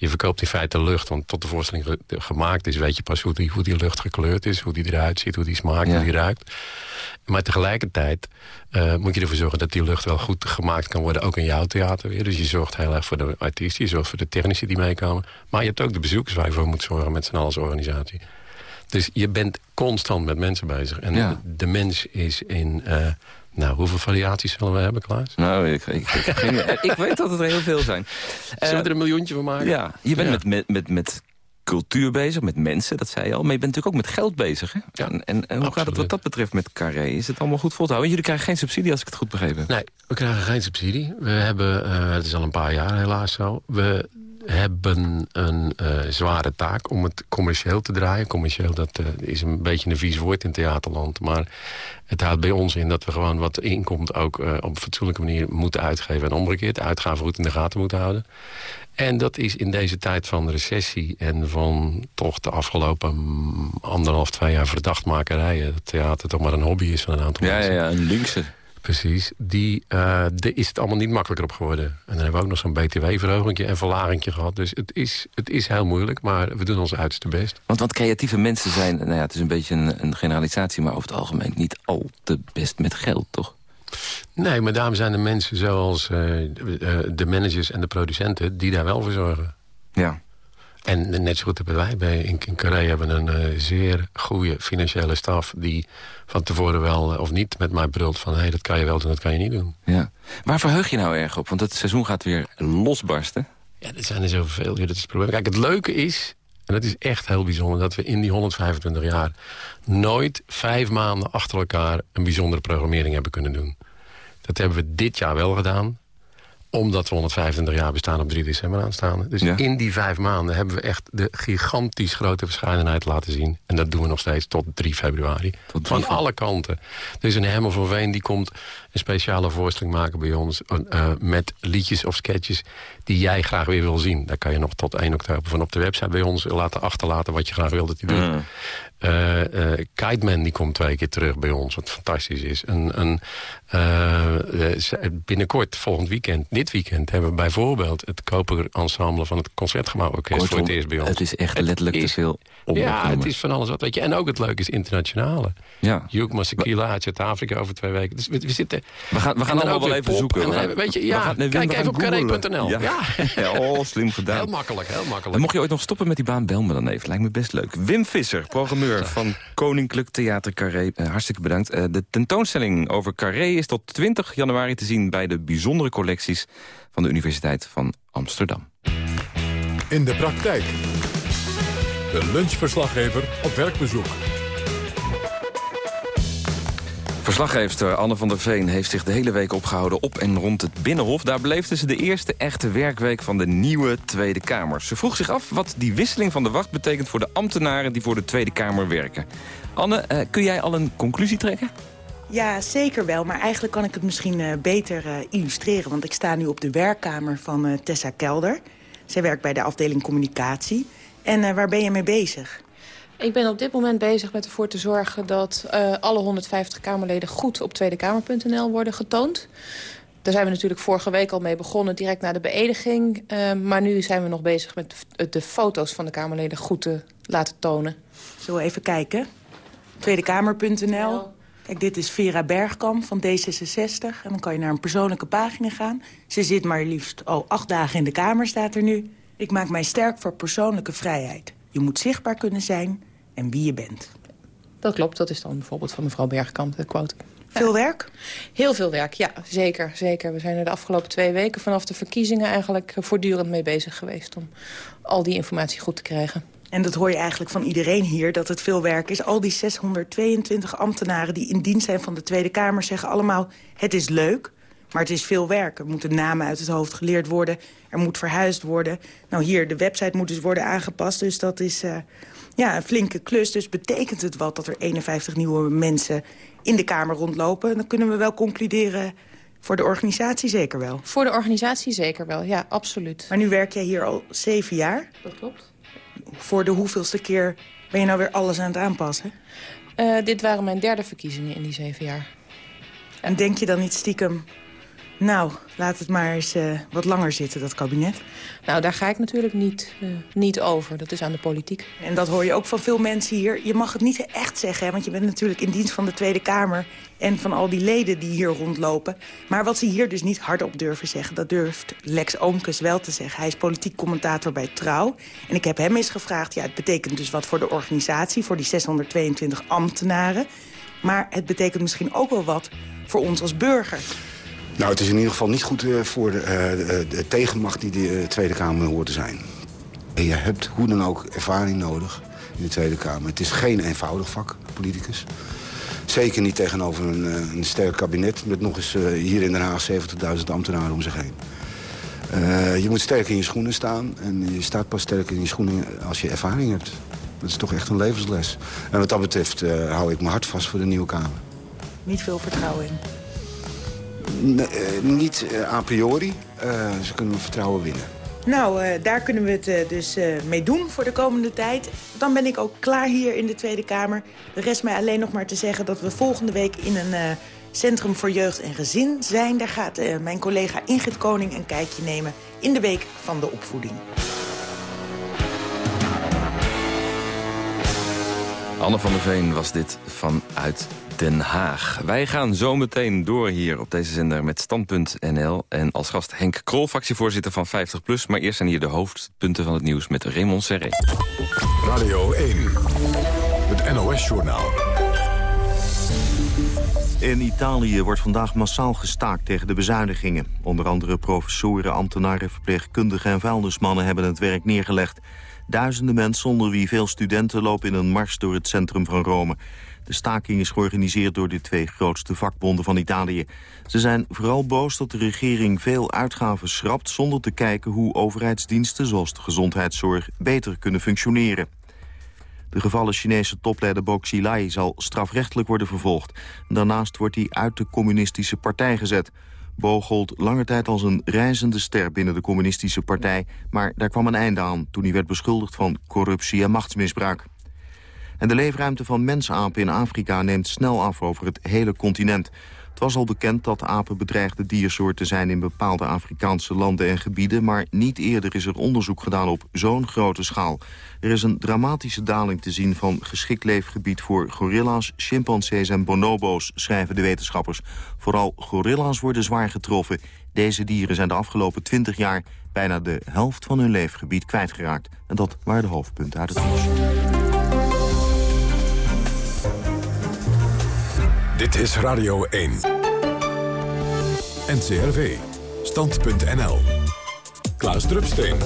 Speaker 16: je verkoopt in feite lucht. Want tot de voorstelling gemaakt is, weet je pas hoe die, hoe die lucht gekleurd is. Hoe die eruit ziet, hoe die smaakt, hoe die ruikt. Maar tegelijkertijd uh, moet je ervoor zorgen dat die lucht wel goed gemaakt kan worden. Ook in jouw theater weer. Dus je zorgt heel erg voor de artiesten. Je zorgt voor de technici die meekomen. Maar je hebt ook de bezoekers waar je voor moet zorgen met z'n allen als organisatie. Dus je bent constant met mensen bezig. En ja. de mens is in... Uh, nou, hoeveel variaties zullen we hebben, Klaas?
Speaker 14: Nou, ik, ik, ik, ik weet dat het er heel veel zijn.
Speaker 16: Zullen we er een miljoentje van maken?
Speaker 14: Ja, je bent ja. Met, met, met, met cultuur bezig, met mensen, dat zei je al. Maar je bent natuurlijk ook met geld bezig. Hè? Ja, en, en, en hoe gaat het wat dat betreft met Carré? Is het allemaal goed vol te houden? Jullie krijgen geen subsidie, als ik het goed begrepen heb.
Speaker 16: Nee, we krijgen geen subsidie. We hebben, uh, het is al een paar jaar helaas zo... we hebben een eh, zware taak om het commercieel te draaien. Commercieel, dat eh, is een beetje een vies woord in theaterland. Maar het houdt bij ons in dat we gewoon wat inkomt ook uh, op een fatsoenlijke manier moeten uitgeven. En omgekeerd, uitgaven goed in de gaten moeten houden. En dat is in deze tijd van recessie en van toch de afgelopen anderhalf, twee jaar verdachtmakerijen... dat theater toch maar een hobby is van een aantal
Speaker 14: ja,
Speaker 16: mensen.
Speaker 14: Ja, ja, een linkse.
Speaker 16: Precies. Die, uh, de is het allemaal niet makkelijker op geworden. En dan hebben we ook nog zo'n btw-verhoging en verlaging gehad. Dus het is, het is heel moeilijk, maar we doen ons uiterste best.
Speaker 14: Want wat creatieve mensen zijn, nou ja, het is een beetje een, een generalisatie... maar over het algemeen niet al te best met geld, toch?
Speaker 16: Nee, maar daarom zijn er mensen zoals uh, de managers en de producenten... die daar wel voor zorgen.
Speaker 14: Ja.
Speaker 16: En net zo goed hebben wij bij in, in Carré hebben een uh, zeer goede financiële staf... die van tevoren wel of niet met mij brult van... hé, hey, dat kan je wel doen, dat kan je niet doen.
Speaker 14: Ja. Waar verheug je nou erg op? Want het seizoen gaat weer losbarsten.
Speaker 16: Ja, er zijn er zoveel. Ja, dat is het probleem. Kijk, het leuke is, en dat is echt heel bijzonder... dat we in die 125 jaar nooit vijf maanden achter elkaar... een bijzondere programmering hebben kunnen doen. Dat hebben we dit jaar wel gedaan omdat we 125 jaar bestaan op 3 december aanstaande. Dus ja. in die vijf maanden hebben we echt de gigantisch grote verscheidenheid laten zien. En dat doen we nog steeds tot 3 februari. Tot 3 van alle kanten. Er is een Herman van Veen die komt een speciale voorstelling maken bij ons... Uh, met liedjes of sketches die jij graag weer wil zien. Daar kan je nog tot 1 oktober van op de website bij ons laten achterlaten... wat je graag wil dat hij doet. Mm. Uh, uh, Kiteman die komt twee keer terug bij ons, wat fantastisch is. Een, een, uh, binnenkort, volgend weekend, dit weekend... hebben we bijvoorbeeld het Koper Ensemble van het Concertgebouworkest... voor het eerst bij ons.
Speaker 14: Het is echt letterlijk te veel
Speaker 16: Ja, het is van alles wat, weet je. En ook het leuke is internationale.
Speaker 14: Ja.
Speaker 16: Juk Masekila uit Zuid-Afrika over twee weken. Dus we, we zitten...
Speaker 14: We gaan, we gaan allemaal wel even zoeken.
Speaker 16: Gaan, weet je, ja, kijk even op carré.nl.
Speaker 14: Ja. Ja. ja. oh, slim gedaan.
Speaker 16: Heel makkelijk, heel makkelijk.
Speaker 14: En mocht je ooit nog stoppen met die baan, bel me dan even. Lijkt me best leuk. Wim Visser, programmeur van Koninklijk Theater Carré. Uh, hartstikke bedankt. Uh, de tentoonstelling over Carré is tot 20 januari te zien... bij de bijzondere collecties van de Universiteit van Amsterdam.
Speaker 1: In de praktijk. De lunchverslaggever op werkbezoek.
Speaker 14: Verslaggeefster Anne van der Veen heeft zich de hele week opgehouden op en rond het Binnenhof. Daar beleefde ze de eerste echte werkweek van de nieuwe Tweede Kamer. Ze vroeg zich af wat die wisseling van de wacht betekent voor de ambtenaren die voor de Tweede Kamer werken. Anne, uh, kun jij al een conclusie trekken?
Speaker 17: Ja, zeker wel. Maar eigenlijk kan ik het misschien uh, beter uh, illustreren. Want ik sta nu op de werkkamer van Tessa Kelder. Zij werkt bij de afdeling communicatie. En waar ben je mee bezig?
Speaker 18: Ik ben op dit moment bezig met ervoor te zorgen dat uh, alle 150 Kamerleden goed op tweedekamer.nl worden getoond. Daar zijn we natuurlijk vorige week al mee begonnen, direct na de beëdiging. Uh, maar nu zijn we nog bezig met de foto's van de Kamerleden goed te laten tonen.
Speaker 17: Zullen we even kijken? Tweedekamer.nl. Kijk, dit is Vera Bergkamp van D66. En dan kan je naar een persoonlijke pagina gaan. Ze zit maar liefst oh, acht dagen in de Kamer, staat er nu. Ik maak mij sterk voor persoonlijke vrijheid. Je moet zichtbaar kunnen zijn en wie je bent.
Speaker 18: Dat klopt, dat is dan bijvoorbeeld van mevrouw Bergkamp, de quote.
Speaker 17: Veel werk?
Speaker 18: Heel veel werk, ja, zeker, zeker. We zijn er de afgelopen twee weken vanaf de verkiezingen eigenlijk voortdurend mee bezig geweest... om al die informatie goed te krijgen.
Speaker 17: En dat hoor je eigenlijk van iedereen hier, dat het veel werk is. Al die 622 ambtenaren die in dienst zijn van de Tweede Kamer zeggen allemaal... het is leuk, maar het is veel werk. Er moeten namen uit het hoofd geleerd worden. Er moet verhuisd worden. Nou hier, de website moet dus worden aangepast. Dus dat is uh, ja, een flinke klus. Dus betekent het wat dat er 51 nieuwe mensen in de Kamer rondlopen? Dan kunnen we wel concluderen... Voor de organisatie zeker wel?
Speaker 18: Voor de organisatie zeker wel, ja, absoluut.
Speaker 17: Maar nu werk jij hier al zeven jaar?
Speaker 18: Dat klopt.
Speaker 17: Voor de hoeveelste keer ben je nou weer alles aan het aanpassen?
Speaker 18: Uh, dit waren mijn derde verkiezingen in die zeven jaar.
Speaker 17: En denk je dan niet stiekem... Nou, laat het maar eens uh, wat langer zitten, dat kabinet.
Speaker 18: Nou, daar ga ik natuurlijk niet, uh, niet over. Dat is aan de politiek.
Speaker 17: En dat hoor je ook van veel mensen hier. Je mag het niet echt zeggen, hè, want je bent natuurlijk in dienst van de Tweede Kamer... en van al die leden die hier rondlopen. Maar wat ze hier dus niet hardop durven zeggen... dat durft Lex Oomkes wel te zeggen. Hij is politiek commentator bij Trouw. En ik heb hem eens gevraagd, ja, het betekent dus wat voor de organisatie... voor die 622 ambtenaren. Maar het betekent misschien ook wel wat voor ons als burger.
Speaker 19: Nou, het is in ieder geval niet goed uh, voor de, uh, de, tegenmacht die de Tweede Kamer hoort te zijn. En je hebt hoe dan ook ervaring nodig in de Tweede Kamer. Het is geen eenvoudig vak, politicus. Zeker niet tegenover een, een sterk kabinet met nog eens hier in Den Haag 70.000 ambtenaren om zich heen. Eh, je moet sterk in je schoenen staan. En je staat pas sterk in je schoenen als je ervaring hebt. Dat is toch echt een levensles. En wat dat betreft hou ik mijn hart vast voor de nieuwe Kamer.
Speaker 17: Niet veel vertrouwen in?
Speaker 19: Nee, niet a priori. ze kunnen vertrouwen winnen.
Speaker 17: Nou, daar kunnen we het dus mee doen voor de komende tijd. Dan ben ik ook klaar hier in de Tweede Kamer. Er rest mij alleen nog maar te zeggen dat we volgende week in een Centrum voor Jeugd en Gezin zijn. Daar gaat mijn collega Ingrid Koning een kijkje nemen in de Week van de Opvoeding.
Speaker 14: Anne van der Veen was dit vanuit Den Haag. Wij gaan zo meteen door hier op deze zender met Stand.nl. En als gast Henk Krol, fractievoorzitter van 50PLUS. Maar eerst zijn hier de hoofdpunten van het nieuws met Raymond Serré.
Speaker 1: Radio 1, het NOS-journaal.
Speaker 20: In Italië wordt vandaag massaal gestaakt tegen de bezuinigingen. Onder andere professoren, ambtenaren, verpleegkundigen en vuilnismannen hebben het werk neergelegd. Duizenden mensen, onder wie veel studenten, lopen in een mars door het centrum van Rome. De staking is georganiseerd door de twee grootste vakbonden van Italië. Ze zijn vooral boos dat de regering veel uitgaven schrapt... zonder te kijken hoe overheidsdiensten zoals de gezondheidszorg beter kunnen functioneren. De gevallen Chinese topleider Bo Xilai zal strafrechtelijk worden vervolgd. Daarnaast wordt hij uit de communistische partij gezet. Bo gold lange tijd als een reizende ster binnen de communistische partij... maar daar kwam een einde aan toen hij werd beschuldigd van corruptie en machtsmisbruik. En de leefruimte van mensapen in Afrika neemt snel af over het hele continent. Was al bekend dat apen bedreigde diersoorten zijn in bepaalde Afrikaanse landen en gebieden, maar niet eerder is er onderzoek gedaan op zo'n grote schaal. Er is een dramatische daling te zien van geschikt leefgebied voor gorilla's, chimpansees en bonobo's, schrijven de wetenschappers. Vooral gorilla's worden zwaar getroffen. Deze dieren zijn de afgelopen 20 jaar bijna de helft van hun leefgebied kwijtgeraakt. En dat waren de hoofdpunten uit het nieuws.
Speaker 1: Dit is Radio 1. NCRV. Stand.nl. Klaas Drupsteen.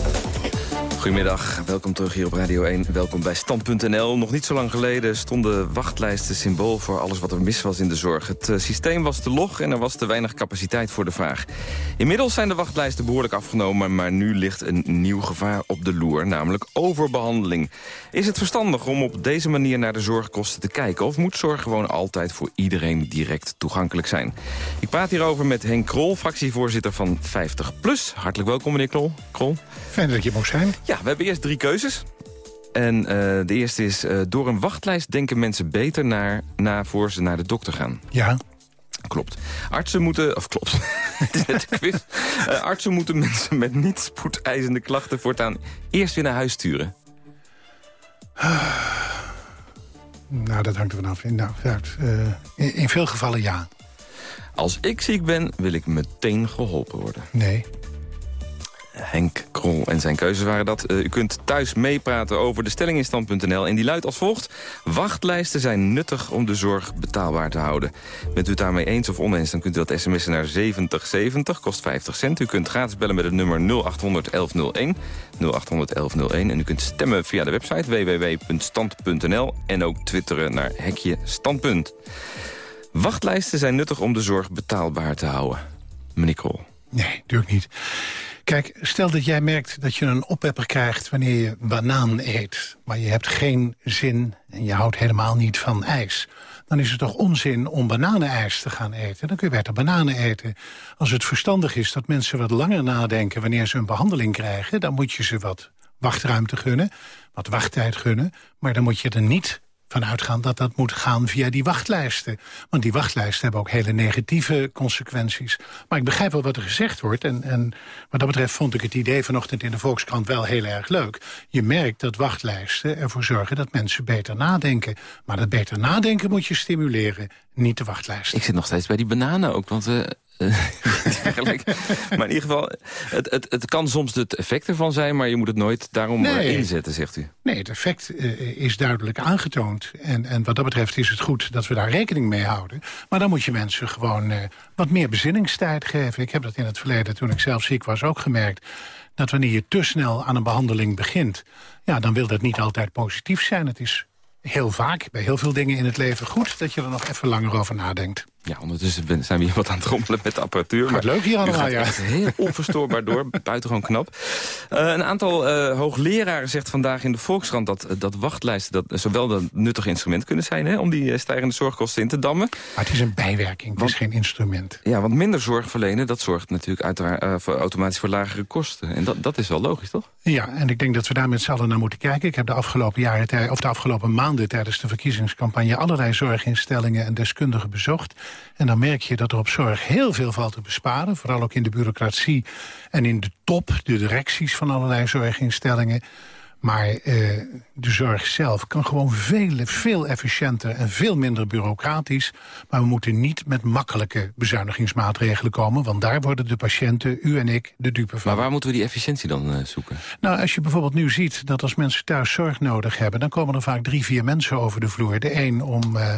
Speaker 14: Goedemiddag, welkom terug hier op Radio 1. Welkom bij Stand.nl. Nog niet zo lang geleden stonden wachtlijsten symbool voor alles wat er mis was in de zorg. Het uh, systeem was te log en er was te weinig capaciteit voor de vraag. Inmiddels zijn de wachtlijsten behoorlijk afgenomen, maar nu ligt een nieuw gevaar op de loer, namelijk overbehandeling. Is het verstandig om op deze manier naar de zorgkosten te kijken? Of moet zorg gewoon altijd voor iedereen direct toegankelijk zijn? Ik praat hierover met Henk Krol, fractievoorzitter van 50PLUS. Hartelijk welkom, meneer Krol. Krol.
Speaker 21: Fijn dat je mocht zijn.
Speaker 14: Ja, we hebben eerst drie keuzes. En uh, de eerste is, uh, door een wachtlijst denken mensen beter naar, na voor ze naar de dokter gaan.
Speaker 21: Ja.
Speaker 14: Klopt. Artsen moeten, of klopt, het is net een quiz. Uh, artsen moeten mensen met niet spoedeisende klachten voortaan eerst weer naar huis sturen.
Speaker 21: Nou, dat hangt er vanaf. Nou, in, in veel gevallen ja.
Speaker 14: Als ik ziek ben, wil ik meteen geholpen worden.
Speaker 21: Nee.
Speaker 14: Henk Krol en zijn keuzes waren dat. Uh, u kunt thuis meepraten over de stelling in. En die luidt als volgt. Wachtlijsten zijn nuttig om de zorg betaalbaar te houden. Bent u het daarmee eens of oneens, dan kunt u dat sms'en naar 7070, kost 50 cent. U kunt gratis bellen met het nummer 0800 1101. 0800 1101. En u kunt stemmen via de website www.stand.nl. En ook twitteren naar hekje standpunt. Wachtlijsten zijn nuttig om de zorg betaalbaar te houden. Meneer Krol.
Speaker 21: Nee, natuurlijk niet. Kijk, stel dat jij merkt dat je een oppepper krijgt wanneer je banaan eet. Maar je hebt geen zin en je houdt helemaal niet van ijs. Dan is het toch onzin om bananenijs te gaan eten. Dan kun je beter bananen eten. Als het verstandig is dat mensen wat langer nadenken wanneer ze een behandeling krijgen... dan moet je ze wat wachtruimte gunnen, wat wachttijd gunnen. Maar dan moet je er niet van uitgaan dat dat moet gaan via die wachtlijsten. Want die wachtlijsten hebben ook hele negatieve consequenties. Maar ik begrijp wel wat er gezegd wordt. En, en wat dat betreft vond ik het idee vanochtend in de Volkskrant wel heel erg leuk. Je merkt dat wachtlijsten ervoor zorgen dat mensen beter nadenken. Maar dat beter nadenken moet je stimuleren, niet de wachtlijsten.
Speaker 14: Ik zit nog steeds bij die bananen ook, want... Uh... maar in ieder geval, het, het, het kan soms het effect ervan zijn... maar je moet het nooit daarom nee. inzetten, zegt u.
Speaker 21: Nee, het effect uh, is duidelijk aangetoond. En, en wat dat betreft is het goed dat we daar rekening mee houden. Maar dan moet je mensen gewoon uh, wat meer bezinningstijd geven. Ik heb dat in het verleden, toen ik zelf ziek was, ook gemerkt... dat wanneer je te snel aan een behandeling begint... ja, dan wil dat niet altijd positief zijn. Het is heel vaak, bij heel veel dingen in het leven goed... dat je er nog even langer over nadenkt.
Speaker 14: Ja, ondertussen zijn we hier wat aan het rommelen met de apparatuur.
Speaker 21: Gaat leuk hier
Speaker 14: u
Speaker 21: allemaal, ja.
Speaker 14: heel onverstoorbaar door, buitengewoon knap. Eh, een aantal eh, hoogleraren zegt vandaag in de Volkskrant... dat, eh, dat wachtlijsten dat, zowel een nuttig instrument kunnen zijn... Hè, om die stijgende zorgkosten in te dammen.
Speaker 21: Maar het is een bijwerking, het is geen instrument.
Speaker 14: Ja, want minder zorg verlenen, dat zorgt natuurlijk uiteraard, voor, automatisch voor lagere kosten. En dat, dat is wel logisch, toch?
Speaker 21: Ja, en ik denk dat we daar met z'n allen naar moeten kijken. Ik heb de afgelopen, jaren, of de afgelopen maanden tijdens de verkiezingscampagne... allerlei zorginstellingen en deskundigen bezocht. En dan merk je dat er op zorg heel veel valt te besparen. Vooral ook in de bureaucratie en in de top, de directies van allerlei zorginstellingen. Maar eh, de zorg zelf kan gewoon veel, veel efficiënter en veel minder bureaucratisch. Maar we moeten niet met makkelijke bezuinigingsmaatregelen komen... want daar worden de patiënten, u en ik, de dupe van.
Speaker 14: Maar waar moeten we die efficiëntie dan eh, zoeken?
Speaker 21: Nou, als je bijvoorbeeld nu ziet dat als mensen thuis zorg nodig hebben... dan komen er vaak drie, vier mensen over de vloer. De een om eh,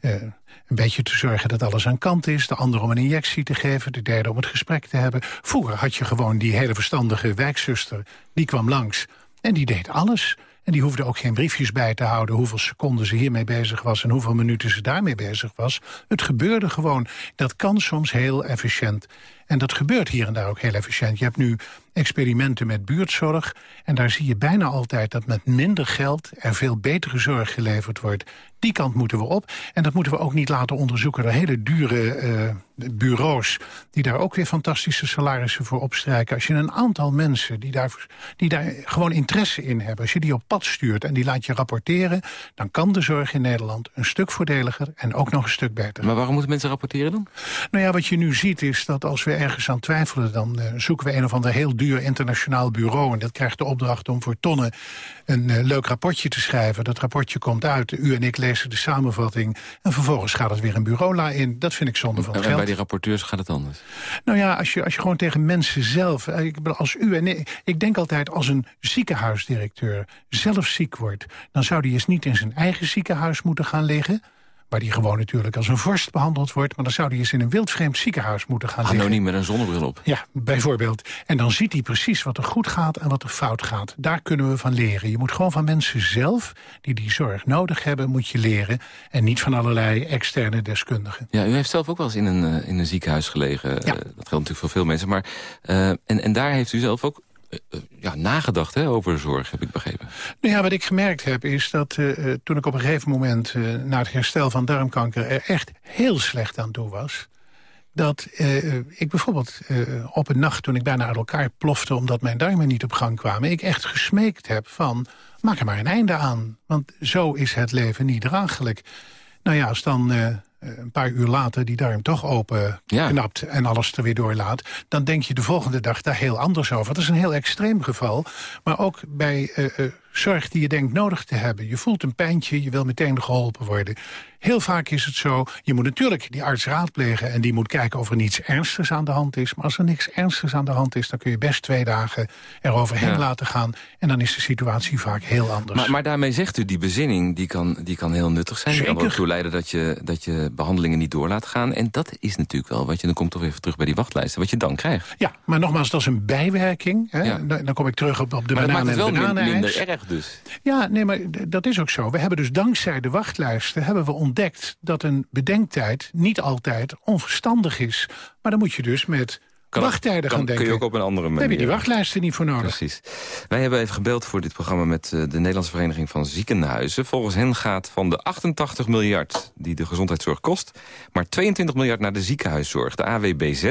Speaker 21: eh, een beetje te zorgen dat alles aan kant is. De ander om een injectie te geven. De derde om het gesprek te hebben. Vroeger had je gewoon die hele verstandige wijkzuster. Die kwam langs en die deed alles. En die hoefde ook geen briefjes bij te houden... hoeveel seconden ze hiermee bezig was... en hoeveel minuten ze daarmee bezig was. Het gebeurde gewoon. Dat kan soms heel efficiënt. En dat gebeurt hier en daar ook heel efficiënt. Je hebt nu experimenten met buurtzorg... en daar zie je bijna altijd dat met minder geld... er veel betere zorg geleverd wordt. Die kant moeten we op. En dat moeten we ook niet laten onderzoeken door hele dure eh, bureaus... die daar ook weer fantastische salarissen voor opstrijken. Als je een aantal mensen die daar, die daar gewoon interesse in hebben... als je die op pad stuurt en die laat je rapporteren... dan kan de zorg in Nederland een stuk voordeliger en ook nog een stuk beter.
Speaker 14: Maar waarom moeten mensen rapporteren dan?
Speaker 21: Nou ja, wat je nu ziet is dat als we ergens aan twijfelen... dan eh, zoeken we een of ander heel duur internationaal bureau... en dat krijgt de opdracht om voor tonnen een eh, leuk rapportje te schrijven. Dat rapportje komt uit, u en ik lezen de samenvatting... en vervolgens gaat het weer een bureaula in. Dat vind ik zonde van
Speaker 14: En
Speaker 21: geld.
Speaker 14: bij die rapporteurs gaat het anders.
Speaker 21: Nou ja, als je, als je gewoon tegen mensen zelf... eh, als u en ik, ik denk altijd als een ziekenhuisdirecteur zelf ziek wordt... dan zou die eens niet in zijn eigen ziekenhuis moeten gaan liggen... waar die gewoon natuurlijk als een vorst behandeld wordt... maar dan zou die eens in een wildvreemd ziekenhuis moeten gaan liggen.
Speaker 14: Anoniem met een zonnebril op.
Speaker 21: Ja, bijvoorbeeld. En dan ziet hij precies wat er goed gaat en wat er fout gaat. Daar kunnen we van leren. Je moet gewoon van mensen zelf, die die zorg nodig hebben, moet je leren. En niet van allerlei externe deskundigen.
Speaker 14: Ja, u heeft zelf ook wel eens in een, eh, in een ziekenhuis gelegen. Eh, dat geldt natuurlijk voor veel mensen. Maar, eh, en, en daar heeft u zelf ook ja, nagedacht hè, over zorg, heb ik begrepen.
Speaker 21: Nou ja, wat ik gemerkt heb is dat eh, eh, toen ik op een gegeven moment... eh, na het herstel van darmkanker er echt heel slecht aan toe was... dat eh, ik bijvoorbeeld eh, op een nacht toen ik bijna uit elkaar plofte... omdat mijn darmen niet op gang kwamen... ik echt gesmeekt heb van, maak er maar een einde aan. Want zo is het leven niet draaglijk. Nou ja, als dan... eh, een paar uur later die darm toch open knapt en alles er weer doorlaat... dan denk je de volgende dag daar heel anders over. Dat is een heel extreem geval. Maar ook bij eh, eh, zorg die je denkt nodig te hebben. Je voelt een pijntje, je wil meteen geholpen worden. Heel vaak is het zo, je moet natuurlijk die arts raadplegen... en die moet kijken of er niets ernstigs aan de hand is. Maar als er niks ernstigs aan de hand is... dan kun je best twee dagen eroverheen
Speaker 14: Ja.
Speaker 21: laten gaan... en dan is de situatie vaak heel anders.
Speaker 14: Maar, maar daarmee zegt u, die bezinning die kan, die kan heel nuttig zijn. Die kan
Speaker 21: Zeker.
Speaker 14: leiden dat je, dat je behandelingen niet door laat gaan. En dat is natuurlijk wel wat je, dan komt toch even terug bij die wachtlijsten... wat je dan krijgt.
Speaker 21: Ja, maar nogmaals, dat is een bijwerking. Hè?
Speaker 14: Ja.
Speaker 21: Dan, dan kom ik terug op, op de
Speaker 14: maar
Speaker 21: bananen
Speaker 14: het
Speaker 21: en
Speaker 14: wel
Speaker 21: bananenijs.
Speaker 14: minder erg dus.
Speaker 21: Ja, nee, maar dat is ook zo. We hebben dus dankzij de wachtlijsten hebben we ontdekt... dat een bedenktijd niet altijd onverstandig is. Maar dan moet je dus met
Speaker 14: Kan-
Speaker 21: wachttijden
Speaker 14: kan-
Speaker 21: gaan denken.
Speaker 14: Kun je ook op een andere manier.
Speaker 21: Daar heb je die wachtlijsten niet voor nodig.
Speaker 14: Precies. Wij hebben even gebeld voor dit programma met eh, de Nederlandse Vereniging van Ziekenhuizen. Volgens hen gaat van de 88 miljard die de gezondheidszorg kost... maar 22 miljard naar de ziekenhuiszorg, de AWBZ...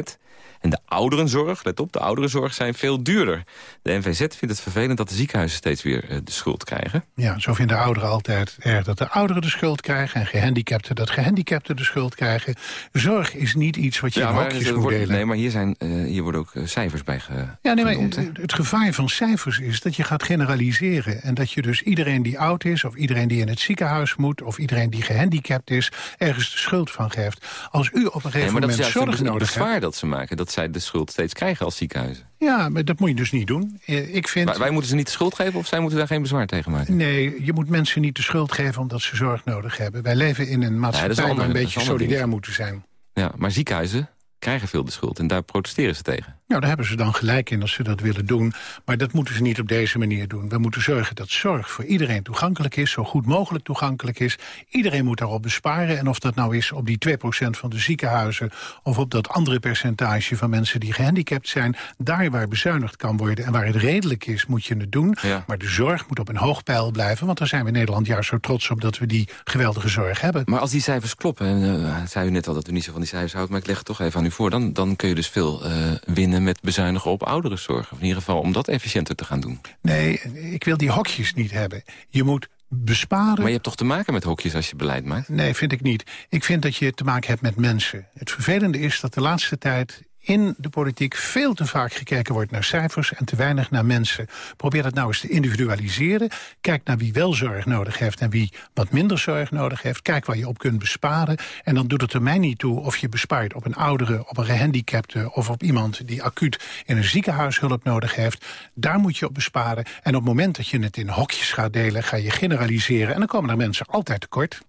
Speaker 14: En de ouderenzorg, let op, de ouderenzorg zijn veel duurder. De NVZ vindt het vervelend dat de ziekenhuizen steeds weer eh, de schuld krijgen.
Speaker 21: Ja, zo vinden ouderen altijd erg dat de ouderen de schuld krijgen... en gehandicapten dat gehandicapten de schuld krijgen. Zorg is niet iets wat je in
Speaker 14: maar,
Speaker 21: hokjes moet
Speaker 14: wordt-
Speaker 21: delen.
Speaker 14: nee, maar hier, zijn, eh, hier worden ook eh, cijfers bij ge,
Speaker 21: Ja, nee, maar
Speaker 14: genoemd,
Speaker 21: het gevaar van cijfers is dat je gaat generaliseren. En dat je dus iedereen die oud is, of iedereen die in het ziekenhuis moet... of iedereen die gehandicapt is, ergens de schuld van geeft. Als u op een gegeven
Speaker 14: Nee, maar dat is
Speaker 21: moment zorg nodig hebt...
Speaker 14: dat ze maken. Dat zij de schuld steeds krijgen als ziekenhuizen.
Speaker 21: Ja, maar dat moet je dus niet doen. Eh, Ik vind...
Speaker 14: Maar wij moeten ze niet de schuld geven of zij moeten daar geen bezwaar tegen maken?
Speaker 21: Nee, je moet mensen niet de schuld geven omdat ze zorg nodig hebben. Wij leven in een maatschappij
Speaker 14: dat
Speaker 21: waar
Speaker 14: ander-
Speaker 21: een
Speaker 14: dat
Speaker 21: beetje solidair
Speaker 14: ding.
Speaker 21: moeten zijn.
Speaker 14: Ja, maar ziekenhuizen krijgen veel de schuld en daar protesteren ze tegen.
Speaker 21: Nou, daar hebben ze dan gelijk in als ze dat willen doen. Maar dat moeten ze niet op deze manier doen. We moeten zorgen dat zorg voor iedereen toegankelijk is... zo goed mogelijk toegankelijk is. Iedereen moet daarop besparen. En of dat nou is op die 2% van de ziekenhuizen... of op dat andere percentage van mensen die gehandicapt zijn... daar waar bezuinigd kan worden en waar het redelijk is, moet je het doen. Maar de zorg moet op een hoog pijl blijven... want daar zijn we in Nederland juist zo trots op... dat we die geweldige zorg hebben.
Speaker 14: Maar als die cijfers kloppen, en, uh, zei u net al dat u niet zo van die cijfers houdt... maar ik leg het toch even aan u voor, dan, dan kun je dus veel uh, winnen met bezuinigen op ouderenzorg. Of in ieder geval om dat efficiënter te gaan doen.
Speaker 21: Nee, ik wil die hokjes niet hebben. Je moet besparen...
Speaker 14: Maar je hebt toch te maken met hokjes als je beleid maakt?
Speaker 21: Nee, vind ik niet. Ik vind dat je te maken hebt met mensen. Het vervelende is dat de laatste tijd in de politiek veel te vaak gekeken wordt naar cijfers... en te weinig naar mensen. Probeer dat nou eens te individualiseren. Kijk naar wie wel zorg nodig heeft en wie wat minder zorg nodig heeft. Kijk waar je op kunt besparen. En dan doet het er mij niet toe of je bespaart op een oudere... op een gehandicapte of op iemand die acuut in een ziekenhuis hulp nodig heeft. Daar moet je op besparen. En op het moment dat je het in hokjes gaat delen... ga je generaliseren en dan komen er mensen altijd tekort.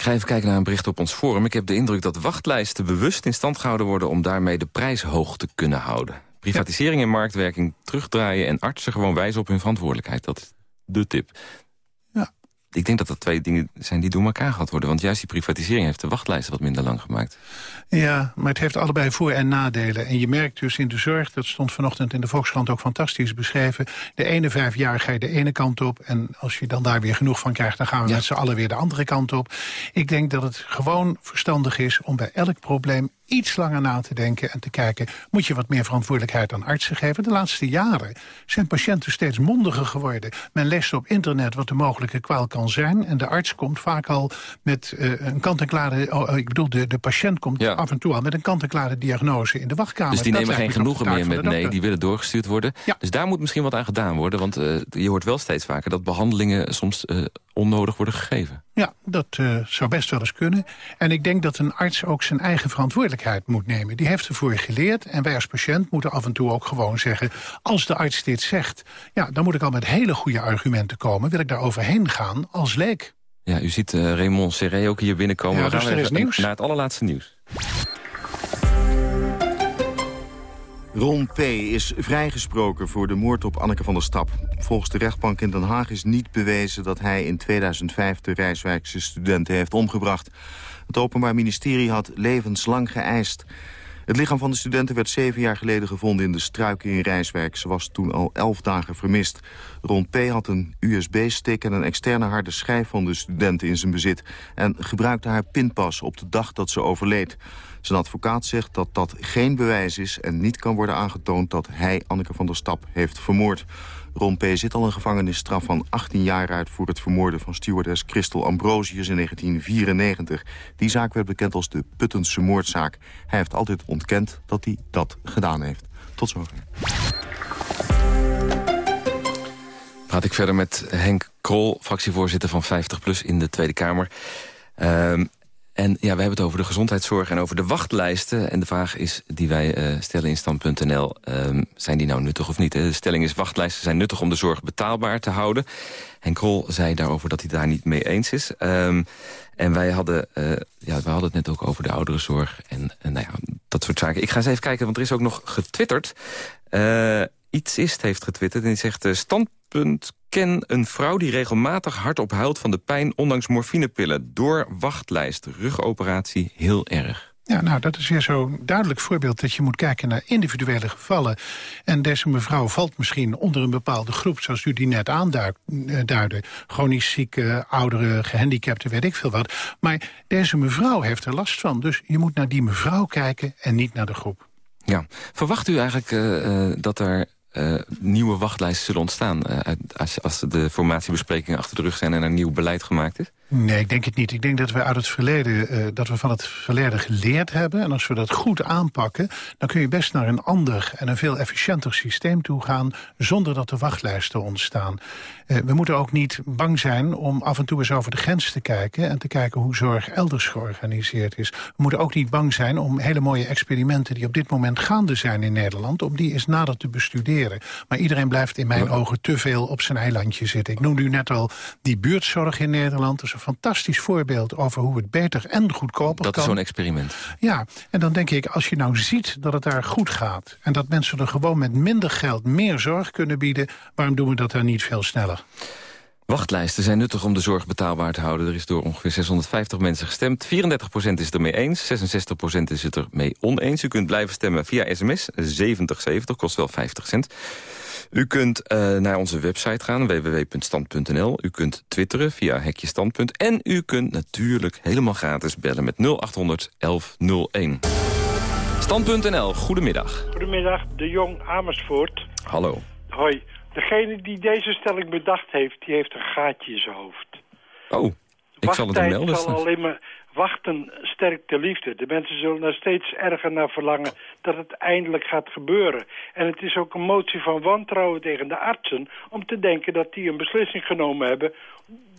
Speaker 14: Ik ga even kijken naar een bericht op ons forum. Ik heb de indruk dat wachtlijsten bewust in stand gehouden worden... om daarmee de prijs hoog te kunnen houden. Privatisering en marktwerking terugdraaien... en artsen gewoon wijzen op hun verantwoordelijkheid. Dat is de tip ik denk dat dat twee dingen zijn die door elkaar gehad worden. Want juist die privatisering heeft de wachtlijsten wat minder lang gemaakt.
Speaker 21: Ja, maar het heeft allebei voor- en nadelen. En je merkt dus in de zorg, dat stond vanochtend in de Volkskrant ook fantastisch beschreven. De ene vijf jaar ga je de ene kant op. En als je dan daar weer genoeg van krijgt, dan gaan we met z'n allen weer de andere kant op. Ik denk dat het gewoon verstandig is om bij elk probleem iets langer na te denken en te kijken... moet je wat meer verantwoordelijkheid aan artsen geven? De laatste jaren zijn patiënten steeds mondiger geworden. Men leest op internet wat de mogelijke kwaal kan zijn... en de arts komt vaak al met uh, een kant-en-klare... Oh, ik bedoel, de, de patiënt komt af en toe al met een kant-en-klare diagnose in de wachtkamer.
Speaker 14: Dus die nemen geen genoegen meer met nee, die willen doorgestuurd worden. Ja. Dus daar moet misschien wat aan gedaan worden... want uh, je hoort wel steeds vaker dat behandelingen soms uh, onnodig worden gegeven.
Speaker 21: Ja, dat uh, zou best wel eens kunnen. En ik denk dat een arts ook zijn eigen verantwoordelijkheid moet nemen. Die heeft ervoor geleerd. En wij als patiënt moeten af en toe ook gewoon zeggen... als de arts dit zegt, ja, dan moet ik al met hele goede argumenten komen. Wil ik daar overheen gaan als leek.
Speaker 14: Ja, u ziet uh, Raymond Serré ook hier binnenkomen.
Speaker 21: Ja, dus er is nieuws.
Speaker 14: Naar het allerlaatste nieuws.
Speaker 20: Ron P. is vrijgesproken voor de moord op Anneke van der Stap. Volgens de rechtbank in Den Haag is niet bewezen dat hij in 2005 de Rijswijkse studenten heeft omgebracht. Het Openbaar Ministerie had levenslang geëist. Het lichaam van de studenten werd zeven jaar geleden gevonden in de struiken in Rijswijk. Ze was toen al elf dagen vermist. Ron P. had een USB-stick en een externe harde schijf van de studenten in zijn bezit... en gebruikte haar pinpas op de dag dat ze overleed. Zijn advocaat zegt dat dat geen bewijs is en niet kan worden aangetoond... dat hij Anneke van der Stap heeft vermoord. Ron P. zit al een gevangenisstraf van 18 jaar uit... voor het vermoorden van stewardess Christel Ambrosius in 1994. Die zaak werd bekend als de Puttense moordzaak. Hij heeft altijd ontkend dat hij dat gedaan heeft. Tot zover.
Speaker 14: Praat ik verder met Henk Krol, fractievoorzitter van 50PLUS in de Tweede Kamer. Um, en ja, we hebben het over de gezondheidszorg en over de wachtlijsten. En de vraag is, die wij uh, stellen in stand.nl, um, zijn die nou nuttig of niet? Hè? De stelling is, wachtlijsten zijn nuttig om de zorg betaalbaar te houden. Henk Krol zei daarover dat hij daar niet mee eens is. Um, en wij hadden, uh, ja, we hadden het net ook over de ouderenzorg en, en nou ja, dat soort zaken. Ik ga eens even kijken, want er is ook nog getwitterd. Uh, Iets is heeft getwitterd en die zegt... standpunt ken een vrouw die regelmatig hardop huilt van de pijn... ondanks morfinepillen door wachtlijst. Rugoperatie heel erg.
Speaker 21: Ja, nou, dat is weer zo'n duidelijk voorbeeld dat je moet kijken naar individuele gevallen. En deze mevrouw valt misschien onder een bepaalde groep, zoals u die net aanduidde. Chronisch zieke, ouderen, gehandicapten, weet ik veel wat. Maar deze mevrouw heeft er last van. Dus je moet naar die mevrouw kijken en niet naar de groep.
Speaker 14: Ja. Verwacht u eigenlijk uh, uh, dat er uh, nieuwe wachtlijsten zullen ontstaan... Uh, als, als de formatiebesprekingen achter de rug zijn en er nieuw beleid gemaakt is?
Speaker 21: Nee, ik denk het niet. Ik denk dat we uit het verleden, uh, dat we van het verleden geleerd hebben. En als we dat goed aanpakken, dan kun je best naar een ander en een veel efficiënter systeem toe gaan, zonder dat er wachtlijsten ontstaan. Uh, we moeten ook niet bang zijn om af en toe eens over de grens te kijken en te kijken hoe zorg elders georganiseerd is. We moeten ook niet bang zijn om hele mooie experimenten die op dit moment gaande zijn in Nederland, om die eens nader te bestuderen. Maar iedereen blijft in mijn ogen te veel op zijn eilandje zitten. Ik noemde u net al die buurtzorg in Nederland. Dus een fantastisch voorbeeld over hoe het beter en goedkoper
Speaker 14: Dat
Speaker 21: kan.
Speaker 14: is zo'n experiment.
Speaker 21: Ja, en dan denk ik, als je nou ziet dat het daar goed gaat... en dat mensen er gewoon met minder geld meer zorg kunnen bieden... waarom doen we dat dan niet veel sneller?
Speaker 14: Wachtlijsten zijn nuttig om de zorg betaalbaar te houden. Er is door ongeveer 650 mensen gestemd. 34% is het ermee eens, 66% is het ermee oneens. U kunt blijven stemmen via sms 7070, kost wel 50 cent. U kunt eh, naar onze website gaan, www.stand.nl. U kunt twitteren via Hekje Standpunt. En u kunt natuurlijk helemaal gratis bellen met 0800 1101. Stand.nl, goedemiddag.
Speaker 22: Goedemiddag, de Jong Amersfoort.
Speaker 14: Hallo.
Speaker 22: Hoi. Degene die deze stelling bedacht heeft, die heeft een gaatje in zijn hoofd.
Speaker 14: Oh, ik zal het hem melden.
Speaker 22: zal alleen maar wachten sterkt de liefde. De mensen zullen er steeds erger naar verlangen dat het eindelijk gaat gebeuren. En het is ook een motie van wantrouwen tegen de artsen... om te denken dat die een beslissing genomen hebben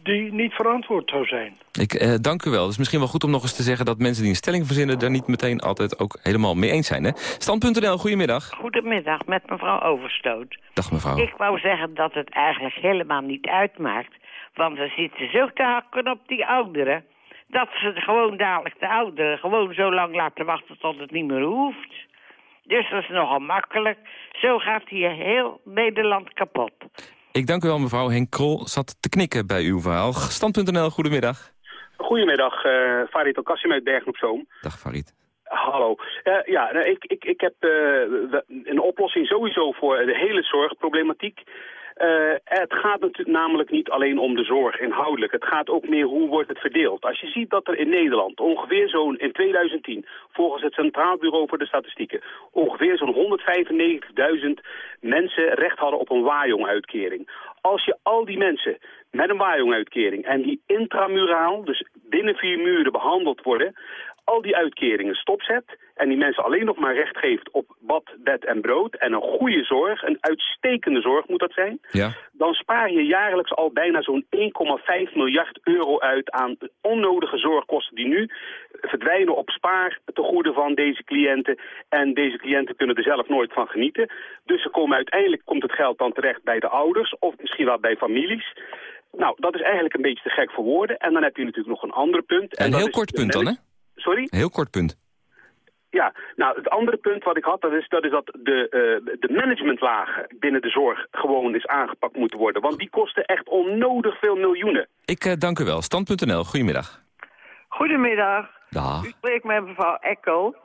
Speaker 22: die niet verantwoord zou zijn.
Speaker 14: Ik eh, dank u wel. Het is misschien wel goed om nog eens te zeggen... dat mensen die een stelling verzinnen... daar niet meteen altijd ook helemaal mee eens zijn. Hè? Stand.nl, goedemiddag.
Speaker 23: Goedemiddag, met mevrouw Overstoot.
Speaker 14: Dag mevrouw.
Speaker 23: Ik wou zeggen dat het eigenlijk helemaal niet uitmaakt. Want er zitten zulke hakken op die ouderen... dat ze gewoon dadelijk de ouderen gewoon zo lang laten wachten tot het niet meer hoeft. Dus dat is nogal makkelijk. Zo gaat hier heel Nederland kapot.
Speaker 14: Ik dank u wel, mevrouw. Henk Krol zat te knikken bij uw verhaal. Stand.nl, goedemiddag.
Speaker 24: Goedemiddag, eh Farid Al-Kassim uit Bergen op Zoom.
Speaker 14: Dag Farid.
Speaker 24: Hallo. Eh, ja, nou, ik, ik, ik heb eh, een oplossing sowieso voor de hele zorgproblematiek. Eh, het gaat natuurlijk namelijk niet alleen om de zorg inhoudelijk. Het gaat ook meer hoe wordt het verdeeld. Als je ziet dat er in Nederland ongeveer zo'n in 2010, volgens het Centraal Bureau voor de Statistieken, ongeveer zo'n 195.000 mensen recht hadden op een waaijong-uitkering. Als je al die mensen met een waaijong-uitkering en die intramuraal, dus binnen vier muren behandeld worden, al die uitkeringen stopzet en die mensen alleen nog maar recht geeft op bad, bed en brood en een goede zorg, een uitstekende zorg moet dat zijn,
Speaker 14: Ja.
Speaker 24: dan spaar je jaarlijks al bijna zo'n 1,5 miljard euro uit aan onnodige zorgkosten die nu verdwijnen op spaartegoeden van deze cliënten. En deze cliënten kunnen er zelf nooit van genieten. Dus ze komen uiteindelijk komt het geld dan terecht bij de ouders of misschien wel bij families. Nou, dat is eigenlijk een beetje te gek voor woorden. En dan heb je natuurlijk nog een ander punt.
Speaker 14: Een
Speaker 24: dat
Speaker 14: heel kort punt dan, hè?
Speaker 24: Sorry?
Speaker 14: Heel kort punt.
Speaker 24: Ja, nou, het andere punt wat ik had, dat is dat, is dat de, eh, de managementlagen binnen de zorg gewoon eens aangepakt moeten worden. Want die kosten echt onnodig veel miljoenen.
Speaker 14: Ik eh, dank u wel. Stand.nl, goedemiddag.
Speaker 25: Goedemiddag.
Speaker 14: Dag.
Speaker 25: U spreekt met mevrouw Ekkel.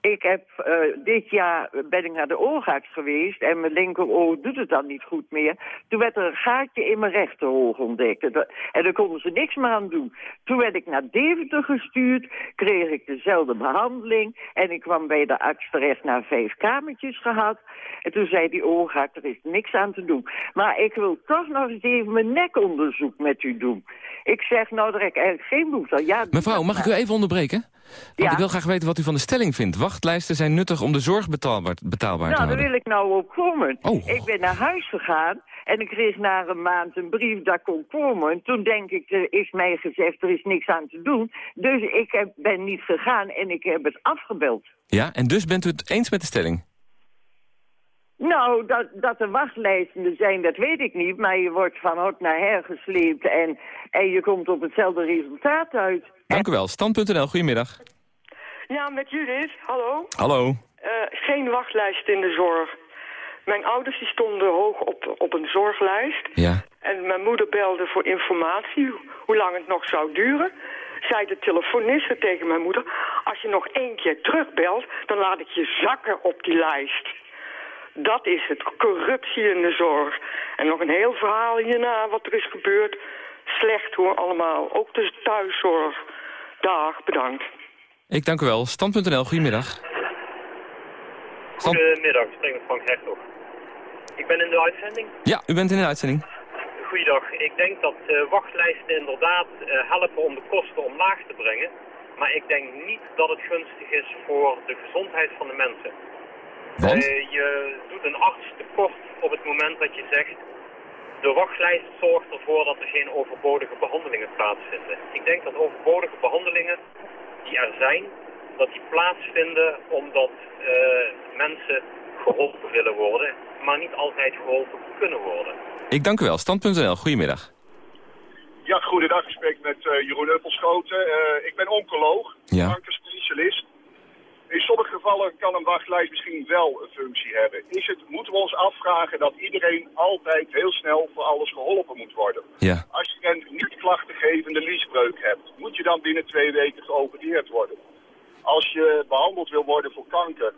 Speaker 25: Ik heb eh, dit jaar ben ik naar de oogarts geweest en mijn linkeroor doet het dan niet goed meer. Toen werd er een gaatje in mijn rechteroog ontdekt en da- en daar konden ze niks meer aan doen. Toen werd ik naar Deventer gestuurd, kreeg ik dezelfde behandeling en ik kwam bij de arts terecht naar vijf kamertjes gehad. En toen zei die oogarts, er is niks aan te doen. Maar ik wil toch nog eens even mijn nekonderzoek met u doen. Ik zeg, nou, daar heb ik eigenlijk geen behoefte. Ja,
Speaker 14: Mevrouw, mag ik u even onderbreken? Want
Speaker 25: Ja.
Speaker 14: ik wil graag weten wat u van de stelling vindt. Wachtlijsten zijn nuttig om de zorg betaalbaar, betaalbaar te
Speaker 25: Nou, daar wil ik nou op komen.
Speaker 14: Oh.
Speaker 25: Ik ben naar huis gegaan en ik kreeg na een maand een brief dat kon komen. En toen denk ik, er is mij gezegd, er is niks aan te doen. Dus ik heb, ben niet gegaan en ik heb het afgebeld.
Speaker 14: Ja, en dus bent u het eens met de stelling?
Speaker 25: Nou, dat, dat er wachtlijsten zijn, dat weet ik niet. Maar je wordt van hot naar her gesleept en, en je komt op hetzelfde resultaat uit.
Speaker 14: Dank u wel. Stand.nl, goedemiddag.
Speaker 26: Ja, met Judith. Hallo.
Speaker 14: Hallo.
Speaker 26: Eh, geen wachtlijst in de zorg. Mijn ouders die stonden hoog op, op een zorglijst.
Speaker 14: Ja.
Speaker 26: En mijn moeder belde voor informatie hoe lang het nog zou duren. Zei de telefoniste tegen mijn moeder... als je nog één keer terugbelt, dan laat ik je zakken op die lijst. Dat is het, corruptie in de zorg. En nog een heel verhaal hierna wat er is gebeurd. Slecht hoor, allemaal. Ook de thuiszorg. Dag, bedankt.
Speaker 14: Ik dank u wel. Stand.nl, goedemiddag. Stand-
Speaker 27: Goedemiddag, ik spreek met Frank Hertog. Ik ben in de uitzending.
Speaker 14: Ja, u bent in de uitzending.
Speaker 27: Goeiedag. Ik denk dat eh, wachtlijsten inderdaad eh, helpen om de kosten omlaag te brengen. Maar ik denk niet dat het gunstig is voor de gezondheid van de mensen.
Speaker 14: Want?
Speaker 27: Eh, je doet een arts tekort op het moment dat je zegt... de wachtlijst zorgt ervoor dat er geen overbodige behandelingen plaatsvinden. Ik denk dat overbodige behandelingen die er zijn, dat die plaatsvinden omdat eh, mensen geholpen willen worden, maar niet altijd geholpen kunnen worden.
Speaker 14: Ik dank u wel. Stand.nl, goedemiddag.
Speaker 28: Ja, goedendag. Ik spreek met uh, Jeroen Uppelschoten. Uh, ik ben oncoloog,
Speaker 14: ja.
Speaker 28: kankerspecialist. In sommige gevallen kan een wachtlijst misschien wel een functie hebben. Is het, moeten we ons afvragen dat iedereen altijd heel snel voor alles geholpen moet worden?
Speaker 14: Ja.
Speaker 28: Als je een niet klachtengevende liesbreuk hebt, moet je dan binnen twee weken geopereerd worden. Als je behandeld wil worden voor kanker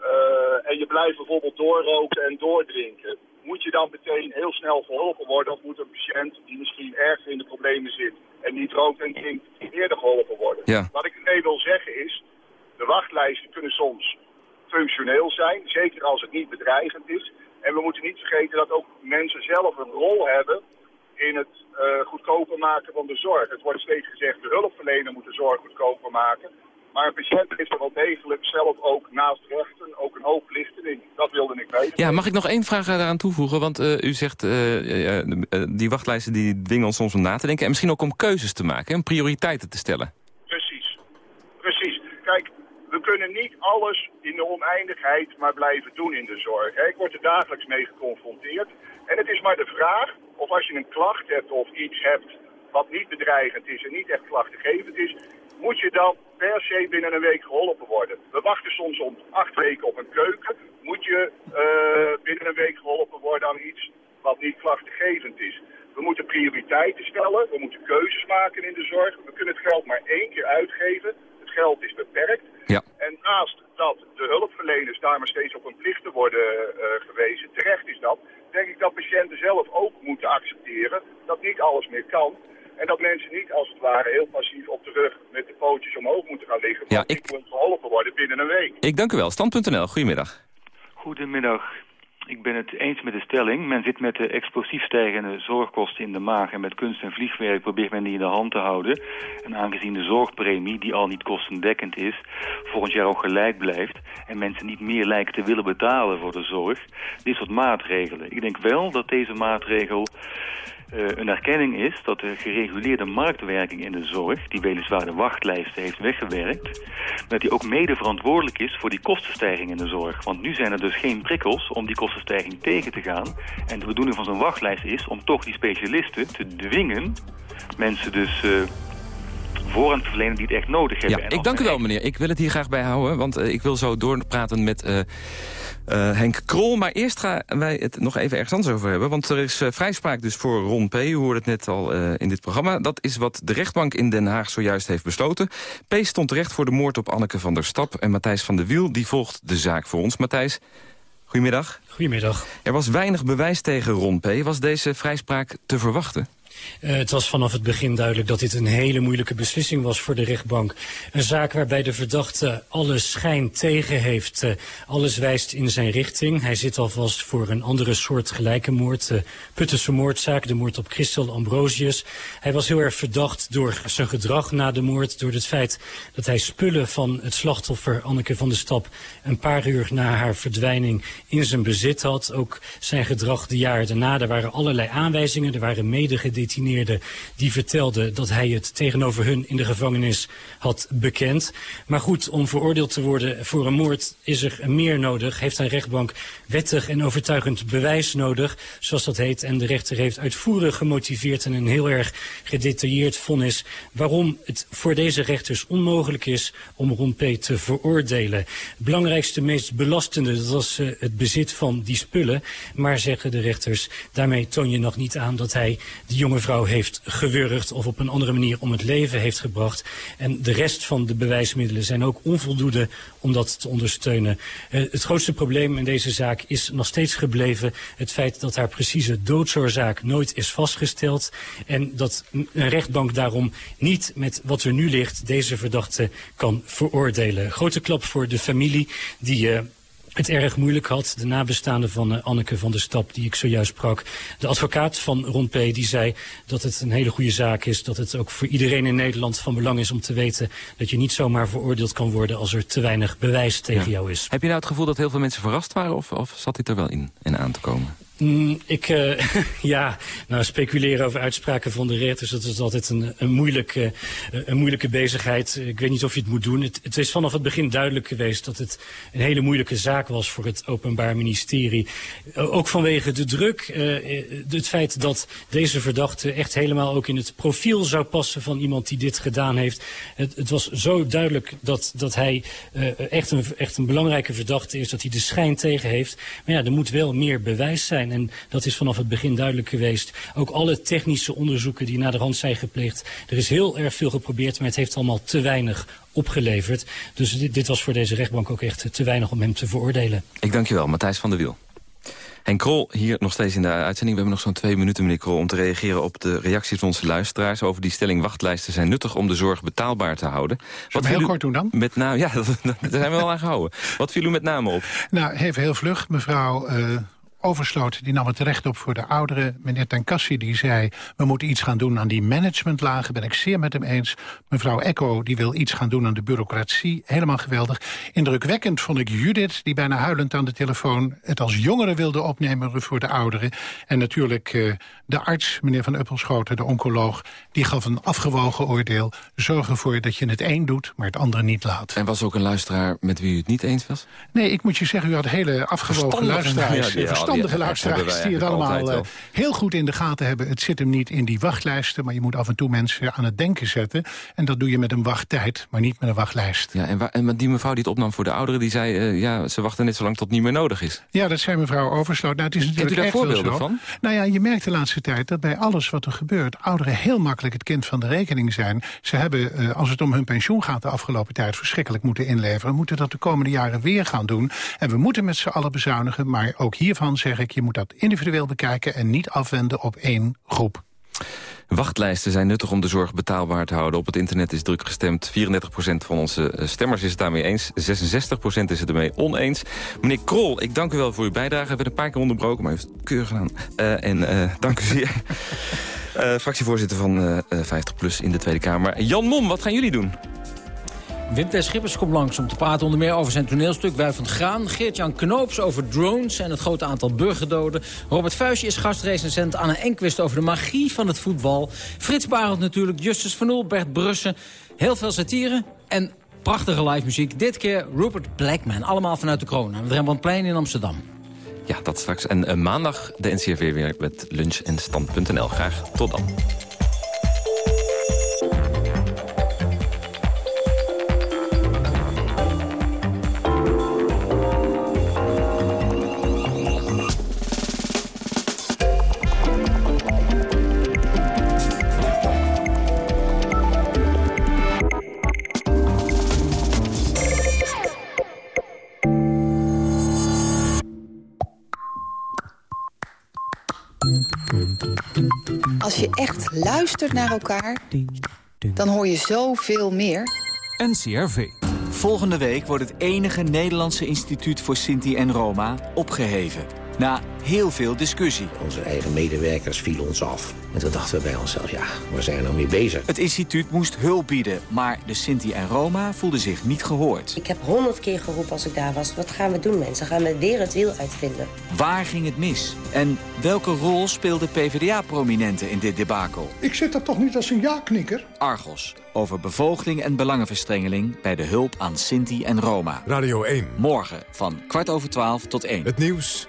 Speaker 28: uh, en je blijft bijvoorbeeld doorroken en doordrinken, moet je dan meteen heel snel geholpen worden of moet een patiënt die misschien erg in de problemen zit en niet rookt en drinkt eerder geholpen worden?
Speaker 14: Ja.
Speaker 28: Wat ik ermee wil zeggen is, de wachtlijsten kunnen soms functioneel zijn, zeker als het niet bedreigend is. En we moeten niet vergeten dat ook mensen zelf een rol hebben in het uh, goedkoper maken van de zorg. Het wordt steeds gezegd, de hulpverlener moet de zorg goedkoper maken. Maar een patiënt is er wel degelijk zelf ook naast rechten ook een hoop in. Dat wilde ik weten.
Speaker 14: Ja, mag ik nog één vraag daaraan toevoegen? Want uh, u zegt, uh, die wachtlijsten die dwingen ons soms om na te denken... en misschien ook om keuzes te maken, en prioriteiten te stellen.
Speaker 28: We kunnen niet alles in de oneindigheid maar blijven doen in de zorg. Ik word er dagelijks mee geconfronteerd. En het is maar de vraag of als je een klacht hebt of iets hebt wat niet bedreigend is en niet echt klachtengevend is, moet je dan per se binnen een week geholpen worden. We wachten soms om acht weken op een keuken. Moet je uh, binnen een week geholpen worden aan iets wat niet klachtengevend is. We moeten prioriteiten stellen, we moeten keuzes maken in de zorg. We kunnen het geld maar één keer uitgeven. Het geld is beperkt.
Speaker 14: Ja.
Speaker 28: En naast dat de hulpverleners daar maar steeds op hun plichten worden uh, gewezen, terecht is dat, denk ik dat patiënten zelf ook moeten accepteren dat niet alles meer kan. En dat mensen niet als het ware heel passief op de rug met de pootjes omhoog moeten gaan liggen.
Speaker 14: Ja, ik...
Speaker 28: moet geholpen worden binnen een week.
Speaker 14: Ik dank u wel. Stand.nl, goedemiddag.
Speaker 29: Goedemiddag. Ik ben het eens met de stelling. Men zit met de explosief stijgende zorgkosten in de maag... en met kunst en vliegwerk probeert men die in de hand te houden. En aangezien de zorgpremie, die al niet kostendekkend is... volgend jaar ook gelijk blijft... en mensen niet meer lijken te willen betalen voor de zorg... dit soort maatregelen. Ik denk wel dat deze maatregel uh, een erkenning is dat de gereguleerde marktwerking in de zorg... die weliswaar de wachtlijsten heeft weggewerkt... dat die ook mede verantwoordelijk is voor die kostenstijging in de zorg. Want nu zijn er dus geen prikkels om die kostenstijging tegen te gaan. En de bedoeling van zo'n wachtlijst is om toch die specialisten te dwingen... mensen dus... Uh, voorrang te verlenen die het echt nodig hebben.
Speaker 14: Ja, ik dank u wel, meneer. Ik wil het hier graag bij houden, want uh, ik wil zo doorpraten met... Uh, uh, Henk Krol. Maar eerst gaan wij het nog even ergens anders over hebben. Want er is uh, vrijspraak dus voor Ron P. U hoorde het net al uh, in dit programma. Dat is wat de rechtbank in Den Haag zojuist heeft besloten. P. stond terecht voor de moord op Anneke van der Stap. En Matthijs van der Wiel die volgt de zaak voor ons. Matthijs, goedemiddag.
Speaker 30: Goedemiddag.
Speaker 14: Er was weinig bewijs tegen Ron P. Was deze vrijspraak te verwachten?
Speaker 30: Uh, het was vanaf het begin duidelijk dat dit een hele moeilijke beslissing was voor de rechtbank. Een zaak waarbij de verdachte alle schijn tegen heeft. Uh, alles wijst in zijn richting. Hij zit alvast voor een andere soort gelijke moord. De Puttense moordzaak, de moord op Christel Ambrosius. Hij was heel erg verdacht door zijn gedrag na de moord. Door het feit dat hij spullen van het slachtoffer Anneke van der Stap... een paar uur na haar verdwijning in zijn bezit had. Ook zijn gedrag de jaren daarna. Er waren allerlei aanwijzingen. Er waren die vertelde dat hij het tegenover hun in de gevangenis had bekend. Maar goed, om veroordeeld te worden voor een moord is er meer nodig. Heeft een rechtbank wettig en overtuigend bewijs nodig, zoals dat heet. En de rechter heeft uitvoerig gemotiveerd en een heel erg gedetailleerd vonnis... waarom het voor deze rechters onmogelijk is om Ron te veroordelen. Belangrijkste, meest belastende, dat was uh, het bezit van die spullen. Maar zeggen de rechters, daarmee toon je nog niet aan dat hij die jonge vrouw heeft gewurgd of op een andere manier om het leven heeft gebracht. En de rest van de bewijsmiddelen zijn ook onvoldoende om dat te ondersteunen. Uh, het grootste probleem in deze zaak is nog steeds gebleven het feit dat haar precieze doodsoorzaak nooit is vastgesteld. En dat een rechtbank daarom niet met wat er nu ligt deze verdachte kan veroordelen. Grote klap voor de familie die... Uh, het erg moeilijk had. De nabestaanden van uh, Anneke van der Stap, die ik zojuist sprak. De advocaat van Ron P. die zei dat het een hele goede zaak is. Dat het ook voor iedereen in Nederland van belang is om te weten... dat je niet zomaar veroordeeld kan worden als er te weinig bewijs tegen
Speaker 14: ja.
Speaker 30: jou is.
Speaker 14: Heb je nou het gevoel dat heel veel mensen verrast waren... of, of zat dit er wel in, in aan te komen?
Speaker 30: Mm, ik, uh, ja, nou, speculeren over uitspraken van de rechters, dat is altijd een, een, moeilijke, een moeilijke bezigheid. Ik weet niet of je het moet doen. Het, het, is vanaf het begin duidelijk geweest dat het een hele moeilijke zaak was voor het Openbaar Ministerie. Ook vanwege de druk, uh, het feit dat deze verdachte echt helemaal ook in het profiel zou passen van iemand die dit gedaan heeft. Het, het was zo duidelijk dat, dat hij echt, een, echt een belangrijke verdachte is, dat hij de schijn tegen heeft. Maar ja, er moet wel meer bewijs zijn. En dat is vanaf het begin duidelijk geweest. Ook alle technische onderzoeken die naar de rand zijn gepleegd. Er is heel erg veel geprobeerd, maar het heeft allemaal te weinig opgeleverd. Dus dit, dit was voor deze rechtbank ook echt te weinig om hem te veroordelen.
Speaker 14: Ik dank je wel, Matthijs van der Wiel. Henk Krol, hier nog steeds in de uitzending. We hebben nog zo'n twee minuten, meneer Krol... om te reageren op de reacties van onze luisteraars... over die stelling wachtlijsten zijn nuttig om de zorg betaalbaar te houden.
Speaker 21: Wat heel kort doen dan?
Speaker 14: Met nou, ja, daar zijn we wel aan gehouden. Wat viel u met name op?
Speaker 21: Nou, even heel vlug. Mevrouw uh, Oversloot die nam het recht op voor de ouderen. Meneer Tenkassi die zei, we moeten iets gaan doen aan die managementlagen. Ben ik zeer met hem eens. Mevrouw Echo die wil iets gaan doen aan de bureaucratie. Helemaal geweldig. Indrukwekkend vond ik Judith, die bijna huilend aan de telefoon... het als jongere wilde opnemen voor de ouderen. En natuurlijk uh, de arts, meneer Van Uppelschoten, de oncoloog... die gaf een afgewogen oordeel. Zorg ervoor dat je het een doet, maar het andere niet laat.
Speaker 14: En was ook een luisteraar met wie u het niet eens was?
Speaker 21: Nee, ik moet je zeggen, u had hele afgewogen luisteraars. Ja, verstandige luisteraars die het allemaal uh, heel goed in de gaten hebben. Het zit hem niet in die wachtlijsten, maar je moet af en toe mensen aan het denken zetten. En dat doe je met een wachttijd, maar niet met een wachtlijst.
Speaker 14: Ja, en, en die mevrouw die het opnam voor de ouderen, die zei... Uh, ja, ze wachten net zo lang tot het niet meer nodig is.
Speaker 21: Ja, dat zei mevrouw Oversloot. Nou, het is natuurlijk
Speaker 14: Kent u daar voorbeelden van?
Speaker 21: Nou ja, je merkt de laatste tijd dat bij alles wat er gebeurt... ouderen heel makkelijk het kind van de rekening zijn. Ze hebben, uh, als het om hun pensioen gaat de afgelopen tijd... verschrikkelijk moeten inleveren. We moeten dat de komende jaren weer gaan doen. En we moeten met z'n allen bezuinigen. Maar ook hiervan zeg ik, je moet dat individueel bekijken... en niet afwenden op één groep.
Speaker 14: Wachtlijsten zijn nuttig om de zorg betaalbaar te houden. Op het internet is druk gestemd. 34% van onze eh, stemmers is het daarmee eens. 66% is het ermee oneens. Meneer Krol, ik dank u wel voor uw bijdrage. We hebben een paar keer onderbroken, maar u heeft het keurig gedaan. Uh, en uh, dank u zeer. uh, fractievoorzitter van 50PLUS in de Tweede Kamer. Jan Mom, wat gaan jullie doen?
Speaker 31: Wim T. Schippers komt langs om te praten onder meer over zijn toneelstuk Wuif Graan. Geert-Jan Knoops over drones en het grote aantal burgerdoden. Robert Fuisje is gastrecensent. Anne Enquist over de magie van het voetbal. Frits Barend natuurlijk, Justus van Oel, Bert Brussen. Heel veel satire en prachtige live muziek. Dit keer Rupert Blackman, allemaal vanuit de kroon. Aan het Rembrandtplein in Amsterdam.
Speaker 14: Ja, dat straks. En uh, maandag de NCRV weer met lunch en stand.nl. Graag tot dan.
Speaker 32: Luistert naar elkaar, dan hoor je zoveel meer.
Speaker 33: NCRV. Volgende week wordt het enige Nederlandse instituut voor Sinti en Roma opgeheven. Na heel veel discussie.
Speaker 34: Onze eigen medewerkers vielen ons af. En toen dachten we bij onszelf, ja, waar zijn we nou mee bezig?
Speaker 33: Het instituut moest hulp bieden, maar de Sinti en Roma voelden zich niet gehoord.
Speaker 35: Ik heb honderd keer geroepen als ik daar was. Wat gaan we doen, mensen? Gaan we weer het wiel uitvinden?
Speaker 33: Waar ging het mis? En welke rol speelden PvdA-prominenten in dit debakel?
Speaker 36: Ik zit er toch niet als een ja-knikker?
Speaker 33: Argos, over bevoogding en belangenverstrengeling... bij de hulp aan Sinti en Roma.
Speaker 1: Radio 1.
Speaker 33: Morgen van kwart over twaalf tot één.
Speaker 1: Het nieuws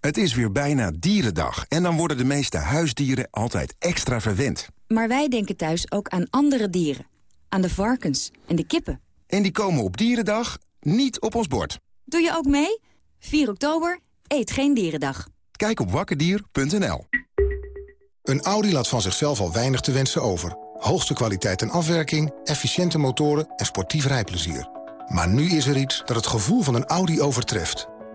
Speaker 10: Het is weer bijna dierendag en dan worden de meeste huisdieren altijd extra verwend.
Speaker 37: Maar wij denken thuis ook aan andere dieren. Aan de varkens en de kippen.
Speaker 38: En die komen op Dierendag niet op ons bord.
Speaker 37: Doe je ook mee? 4 oktober, eet geen dierendag.
Speaker 38: Kijk op wakkerdier.nl.
Speaker 39: Een Audi laat van zichzelf al weinig te wensen over. Hoogste kwaliteit en afwerking, efficiënte motoren en sportief rijplezier. Maar nu is er iets dat het gevoel van een Audi overtreft.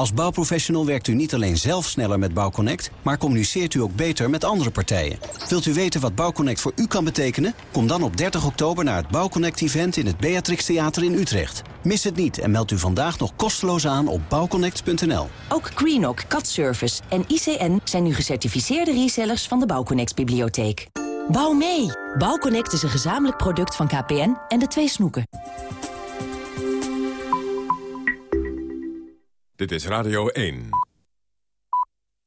Speaker 35: Als bouwprofessional werkt u niet alleen zelf sneller met Bouwconnect... maar communiceert u ook beter met andere partijen. Wilt u weten wat Bouwconnect voor u kan betekenen? Kom dan op 30 oktober naar het Bouwconnect-event... in het Beatrix Theater in Utrecht. Mis het niet en meld u vandaag nog kosteloos aan op bouwconnect.nl.
Speaker 40: Ook Greenock, Cat Service en ICN zijn nu gecertificeerde resellers van de Bouwconnect-bibliotheek. Bouw mee! Bouwconnect is een gezamenlijk product van KPN en de twee snoeken.
Speaker 1: Dit is Radio 1.